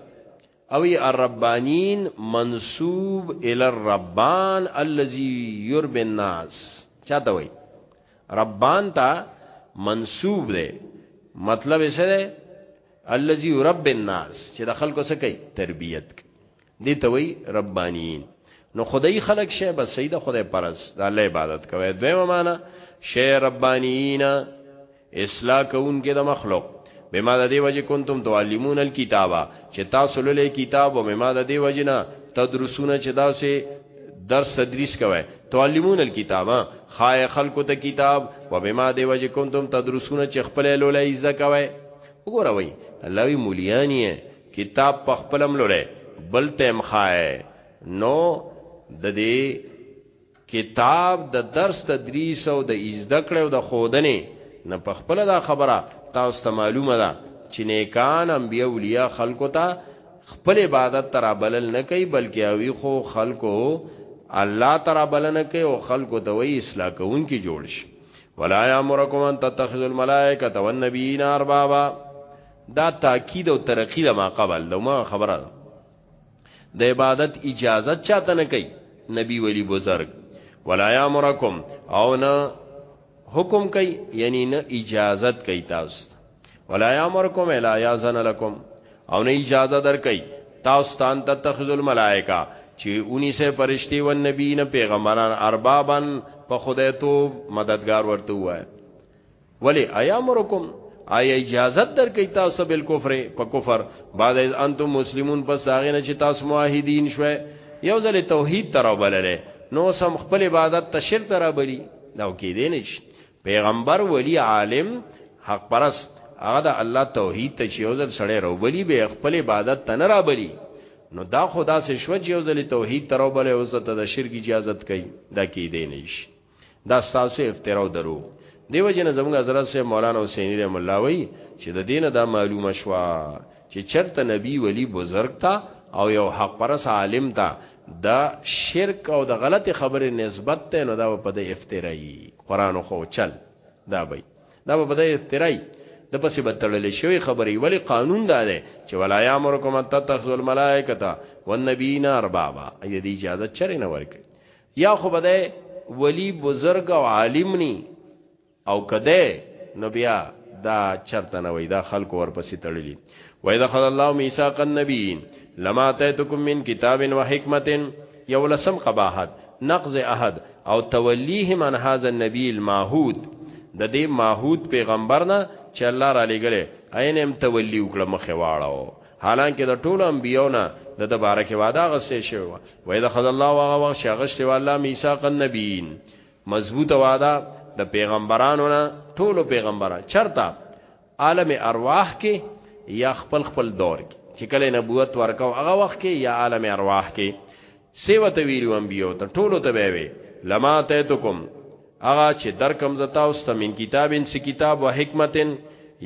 او ای الربانین منسوب ال الربان الذي يربي الناس چاته وای ربان تا منسوب دی مطلب یې سره الذي يربي الناس چې د خلکو څخه کوي تربيت دي ته وی ربانيين نو خدای خلق شه بس سید خدای پرس د الله عبادت کوي دویمه معنا شه ربانیین اصلاح کوونکې د مخلوق بما د دې وجه کنتم تعلمون الكتابه چې تاسو لولې کتاب او بما د دې وجه نه تدرسونه چې داسې درس تدریس کوي تعلمون الكتابه خای خلکو ته کتاب و بما د وجه کنتم تدرسونه چې خپل لولې زده کوي وګوروي الله وی مولیانی کتاب په خپل هم لولې بل تم خای نو د دې کتاب د درس تدریس او د ایزده کړې او د خودنې نه په خپل دا خبره تاسو ته معلومه ده چې نیکان انبیا اولیاء خلکو ته خپل عبادت تر بلل نه کوي بلکې اوی خو خلکو الله تر بلنه کوي او خلکو ته وی اصلاح کوونکې جوړ شي ولا یامرکم ان تتخذوا الملائکه والنبیین اربابا دا تاکید او ترقی د ما قبل دا ما خبره ده د عبادت اجازه چاته نه کوي نبی ولی بزرگ ولا یامرکم او نه حکم کوي یعنی نه اجازت کوي تاسو ولا یامرکم الا یاذن لكم او نه اجازه در کوي تاسو تان تتخذ الملائکه چې اونی سه فرشتي و نبی نه پیغمبران اربابن په خدای تو مددگار ورته وای ولی ایامرکم آیا اجازت در کوي تاسو بل کفر په کفر بعد از انتم مسلمون پس هغه نه چې تاسو موحدین شوي یو ځل توحید تر وبلله نو سم خپل عبادت ته شرک تر بلی دا کې دی نش پیغمبر ولی عالم حق پرست هغه د الله توحید ته چې یو ځل سړی روبلی به خپل عبادت ته نه را بلی نو دا خدا سے شو چې یو ځل توحید تر وبلله او زته د شرک اجازت کوي دا کې دی نش دا ساسو افتراء او دروغ دیو جن زموږ حضرت سے مولانا حسین رحم الله وی چې د دینه دا معلومه شوا چې چرته نبی ولی بزرگ تا او یو حق پرس عالم تا دا شرک او د غلط خبره نسبت ته نو دا په د افترائی قران خو چل دا بی دا په د افترائی د پسې بتړل شوی خبرې ولی قانون دا دی چې ولا یامرکم تتخذوا الملائکه والنبیین اربابا اې دې اجازه چرې نه ورکړي یا خو بده ولی بزرگ او عالم نی او کده نو بیا دا چرته نه وای دا خلق ورپسې تړلی وای دخل الله میثاق النبیین لما اتیتکم من کتاب و حکمت یو لسم قباحت نقض عهد او تولیهم عن هذا النبی الماحود د دې ماحود پیغمبر نه چې الله را لګره عین هم تولی وکړه مخه واړو حالانکه د ټولو انبیونه د دبارک وعده غسه شوی و وای د خدای الله واغه وخت شغشت و الله میثاق النبیین مضبوط وعده د پیغمبرانو نه ټولو پیغمبرانو چرتا عالم ارواح کې یا خپل خپل دور کې چې کله نبوت ورکاو هغه وخت کې یا عالم ارواح کې سیو ته ویلو انبیو ته ټولو ته به وی لما تیتکم اغا چې در کم زتا او ستمن کتابین سی کتاب و حکمتن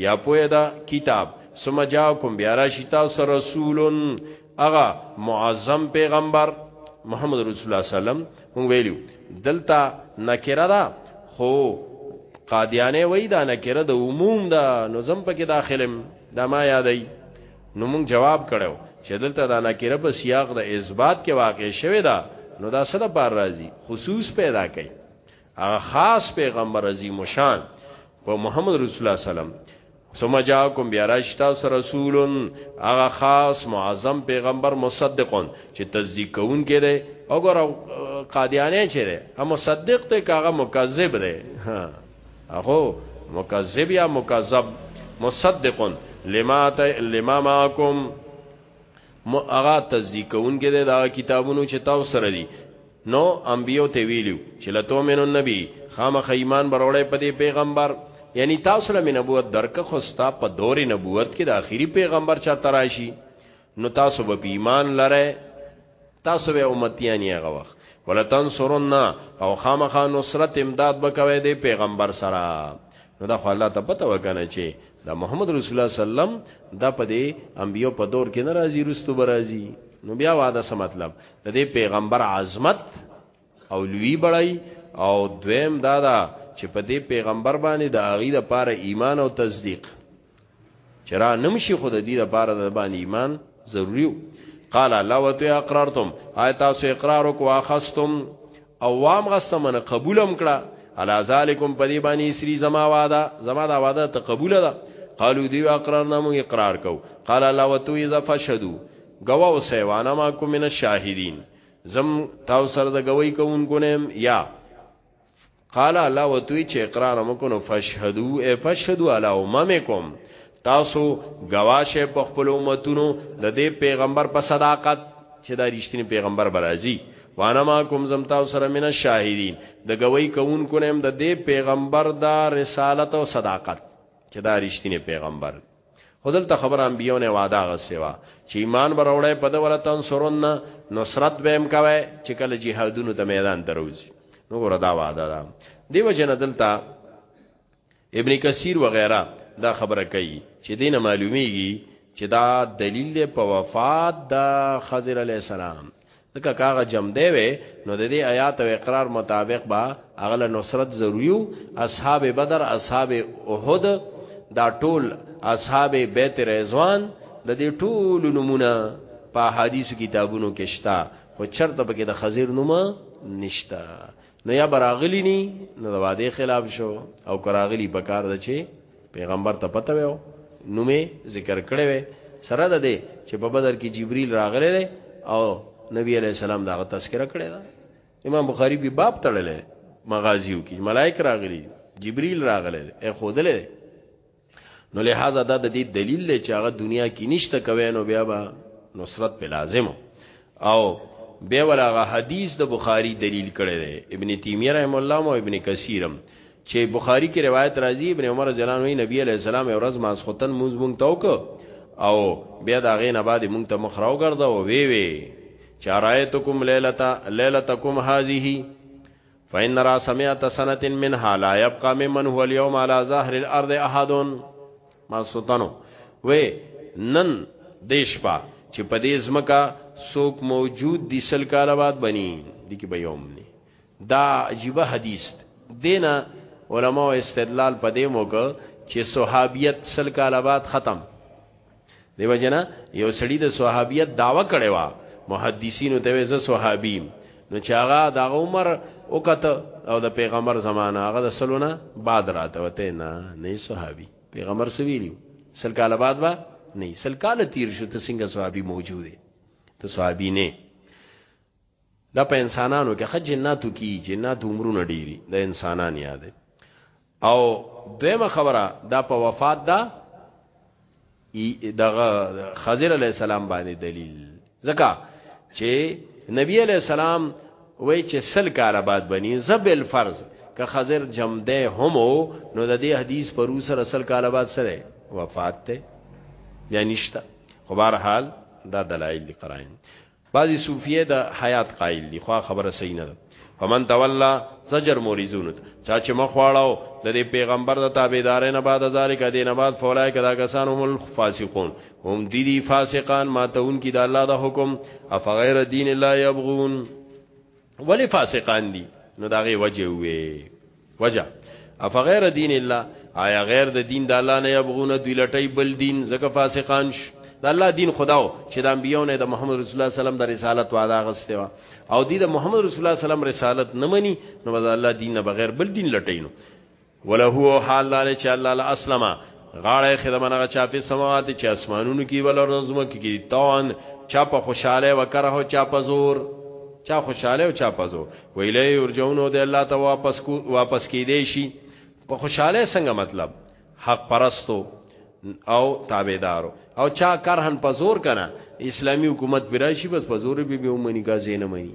یا پوی دا کتاب سم جاکم بیا راشی تاسو رسولن اغا معظم پیغمبر محمد رسول الله سلام مونږ ویلو دلته نکره دا خو قادیانه وای دا نکره د عموم دا نظم پکې داخلم دا ما یادای نو موږ جواب کړو چې دلته دا نکره په سیاق د اثبات کې واقع شوه دا نو دا سره بار راځي خصوص پیدا کوي هغه خاص پیغمبر عظیم شان په محمد رسول الله سلام ثم جاءکم بیاراشتا رسول هغه خاص معظم پیغمبر مصدقون چې تصدیق کوون کړي او ګور قادیانه چیرې هم مصدق ته کاغه مکذب دی ها اهو مکذب یا مکذب مصدق لما لما معکم مو هغه تصدیق کوونکې ده دا کتابونو چې تاسو سره دي نو انبیو ته ویلو چې لته مینو نبی خامخ ایمان بروړې په دې پیغمبر یعنی تاسو له نبوت درک خوستا په دور نبوت کې د اخیری پیغمبر چا تراشی نو تاسو به ایمان لره تاسو به امتیان یې غوښ ولتنصرن او خامخا نصرت امداد وکوي د پیغمبر سره نو دا خو الله ته پته وکنه چې دا محمد رسول الله سلام دا په دې انبیو په دور کې ناراضي رستو برازي نو بیا واده سم مطلب د دې پیغمبر عظمت او لوی بړای او دویم دا دا چې په دې پیغمبر باندې د هغه د پاره ایمان او تصدیق چرا نمشي خود دې د پاره د باندې ایمان ضروری قال الله وتو اقرارتم آی تاسو اقرار کو اخستم او وام غسمنه قبولم کړه علا ذالکم پدی باندې سری زما واده زما دا واده ته قبول ده قالو دی اقرار نامو اقرار کو قال الله وتو اذا فشدو گوا وسیوانا ما کو من الشاهدین زم تاسو سره د گوي کوونکو نه یا قال الله وتوی چې اقرار مکونو فشهدو اے فشهدو علی اممکم تاسو گواشه په خپل امتونو د دې پیغمبر په صداقت چې دا رښتینی پیغمبر برازي وانا ما کوم زم تاسو سره من شاهدین د گوي کوونکو نه د دې پیغمبر دا رسالت او صداقت چې دا رښتینی پیغمبر خودل ته خبر انبیو نه وعده غسیوا چې ایمان وروړی په د ولا تنصرون نصرت بهم کوي چې کله جهادونو ته میدان دروځي نو ګور دا وعده ده دیو جن دلتا ابن کثیر وغیرہ دا خبره کوي چې دینه معلومیږي چې دا دلیل په وفات د خضر علی السلام دغه کاغه جمدې وې نو د دې آیات او اقرار مطابق با اغله نصرت ضروریو اصحاب بدر اصحاب احد دا ټول اصحاب بیت رضوان د دې ټول نمونه په حدیث کتابونو کې شتا خو چرته پکې د خزیر نومه نشتا نه یا براغلی نی نه د واده خلاف شو او کراغلی بکار د چې پیغمبر ته پته وو نومې ذکر کړي وي سره ده دې چې په بدر کې جبريل راغله ده او نبی عليه السلام دا تذکرہ کړی دا امام بخاری په باب تړلې مغازیو کې ملائک راغلي جبريل راغله ده اے خودلې نو لہذا دا د دې دلیل دی چې هغه دنیا کې نشته کوي نو بیا به نصرت په لازم او بیا ولاغه حدیث د بخاری دلیل کړی دی ابن تیمیه رحم الله او ابن کثیرم چې بخاری کې روایت راځي ابن عمر رضی الله عنه نبی علیہ السلام ورځ ماسختن موږ مونږ توک او بیا دا غې نه بعد مونږ ته مخ راو ګرځاو وی وی چارایتکم لیلتا لیلتکم هذه فإن راس مئة سنة منها لا يبقى ممن هو اليوم على ظهر الأرض أحد ما سلطانو وې نن دیش پا چې په دې ځمکه څوک موجود دي سل کاله بعد بني دي کې به یوم نه دا عجیب حدیث دینا علماء استدلال په دې موګه چې صحابیت سل کاله بعد ختم دیو جنا یو سړی د صحابیت داوا کړي وا محدثینو ته زه صحابي نو چې هغه د عمر وکت او د پیغمبر زمانہ هغه د سلونه بعد راته وته نه نه صحابي پیغمبر سویلی سل کاله بعد با نه سل کاله تیر شو ته څنګه صحابي موجوده ته صحابي نه دا په انسانانو کې خج جناتو کی جنات عمرونه ډیری د انسانان یاد او دویمه خبره دا په وفات دا دغه خضر علی السلام باندې دلیل ځکه چې نبی علی السلام وای چې سل کاله بعد بنی زبل فرض که خضر جمده همو نو د دې حدیث پر اوسه رسل کاله بعد سره وفات ته یا نشتا خو بهر حال دا دلایل دي قرائن بعضی صوفیه د حیات قائل دي خو خبره صحیح نه ده فمن تولا زجر موریزون چا چې مخواړو د دې پیغمبر د تابعدارې نه بعد ذالک دینه بعد فولای کدا کسان هم الفاسقون هم دي دي فاسقان ماتون کی د الله د حکم افغیر دین الله یبغون ولی فاسقان دي نو داغه وجه وي وجه افغیر دین الله آیا غیر د دین د الله نه یبغون دوی لټی بل دین زکه فاسقان ش د الله دین خداو چې د انبیو نه د محمد رسول الله سلام د رسالت وعده غسته وا او دی د محمد رسول الله سلام رسالت نه مني نو د الله دین نه بغیر بل دین لټی نو وله هو حال لاره چې الله لا اسلمه غاړه خدمنغه چاپی سماوات چې اسمانونو کې ول رزم کې توان چا په خوشاله وکره چا په زور چا خوشاله او چا په زور ویلې ورجونو د الله ته واپس کو واپس کې دی شي په خوشاله څنګه مطلب حق پرستو او تابعدارو او چا کرهن په زور کنه اسلامی حکومت براشي بس په زور به به ومني غازی نه مني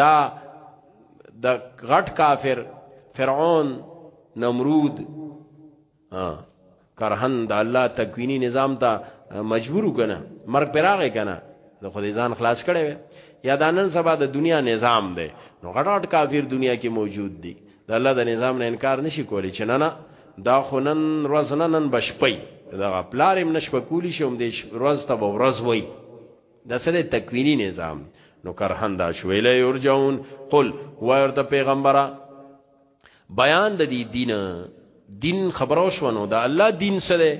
دا د غټ کافر فرعون نمرود کرهن د الله تکوینی نظام ته مجبور کنه مرګ پراغه کنه د خدای ځان خلاص کړي وي یا دانن سبا د دنیا نظام دی نو غټ غټ کافر دنیا کې موجود دي د الله د نظام نه انکار نشي کولی چې نه نه دا خنن روز نن بشپي دا پلارم نشپ کولی شوم د روز ته ورځ وای دا سره تکوینی نظام نو کرهندا شویل یرجون قل ورته پیغمبره بیان د دې دین دین خبرو شونو دا الله دین سره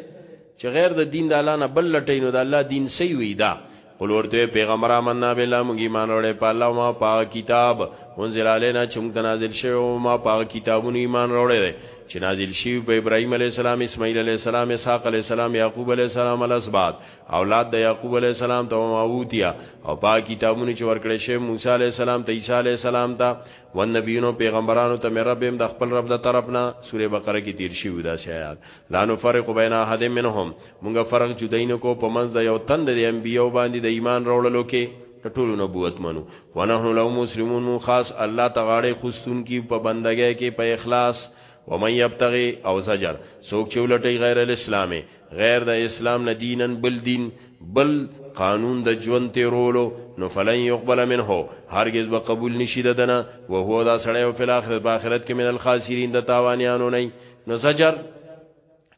چې غیر د دین د الله نه بل لټینو د الله دین سی وی دا قل ورته پیغمبر آمنا بالله موږ ایمان وروړي په الله ما په کتاب انزل علينا چې موږ نازل شوی او ما په کتابونو ایمان وروړي چې نازل شوی په ابراهيم عليه السلام اسماعيل عليه السلام اسحاق عليه السلام يعقوب عليه السلام الاسباط اولاد د یعقوب علی السلام ته ماوتیا او پا کتابونه چې ورکړې شوی موسی علی السلام ته عیسی علی السلام ته و نبیونو پیغمبرانو ته مې رب هم د خپل رب د طرفنا سوره بقره کې تیر شي ودا سي آیات لا نو فرق بین احد منهم موږ فرق جداین کو په منځ د یو تند د انبیو باندې د ایمان راوړلو کې د ټولو نبوت منو ونحنو لو مسلمون مون خاص الله تغاړي خستون کی په بندګۍ کې په اخلاص ومن یبتغي او زجر سوک چې ولټي غیر الاسلامي غیر د اسلام نه دینن بل دین بل قانون د ژوند تیرولو نو فلن يقبل منه هرگز به قبول نشي ددنه او هو دا سړی او فل اخرت په اخرت کې من الخاسرین د تاوانیانو نه نو زجر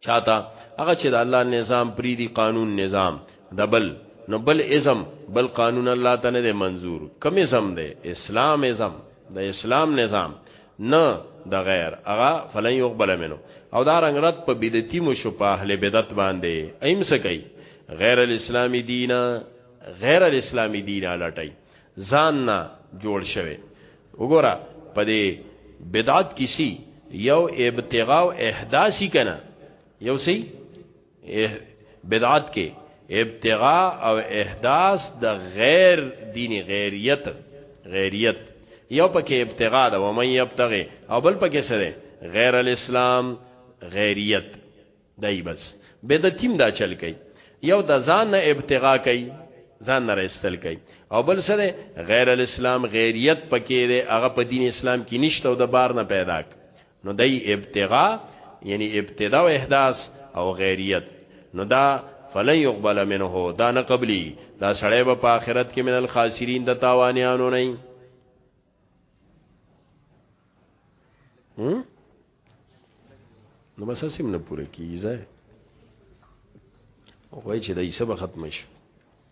چاته هغه چې د الله نظام پری دی قانون نظام دبل نو بل ازم بل قانون الله ته نه منظور کوم ازم دی اسلام ازم د اسلام نظام نه د غیر هغه فلن یقبل منه او دا رنګ رد په بدعتي مشو په اهل بدعت باندې ایم څه کوي غیر الاسلامي دین غیر الاسلامي دین لټای ځان نه جوړ شوی وګوره په دې بدعت کسی یو ابتغاء او احداثی کنه یو سی بدعت کې ابتغاء او احداث د غیر دینی غیریت غیریت یو پکې ابتغاء ده ومن یبتغي او بل پکې سره غیر الاسلام غیریت دای بس بدعتیم دا چل کوي یو د ځان نه ابتغاء کوي ځان نه رسل کوي او بل سره غیر الاسلام غیریت پکې ده هغه په دین اسلام کې نشته او د بار نه پیدا نو دای ابتغاء یعنی ابتدا او احداث او غیریت نو دا فلن يقبل منه دا نه قبلی دا سړی به په آخرت کې من الخاسرین د تاوانیانو نه نو بس سم نه پوره کیږي وای چې د حساب ختم شي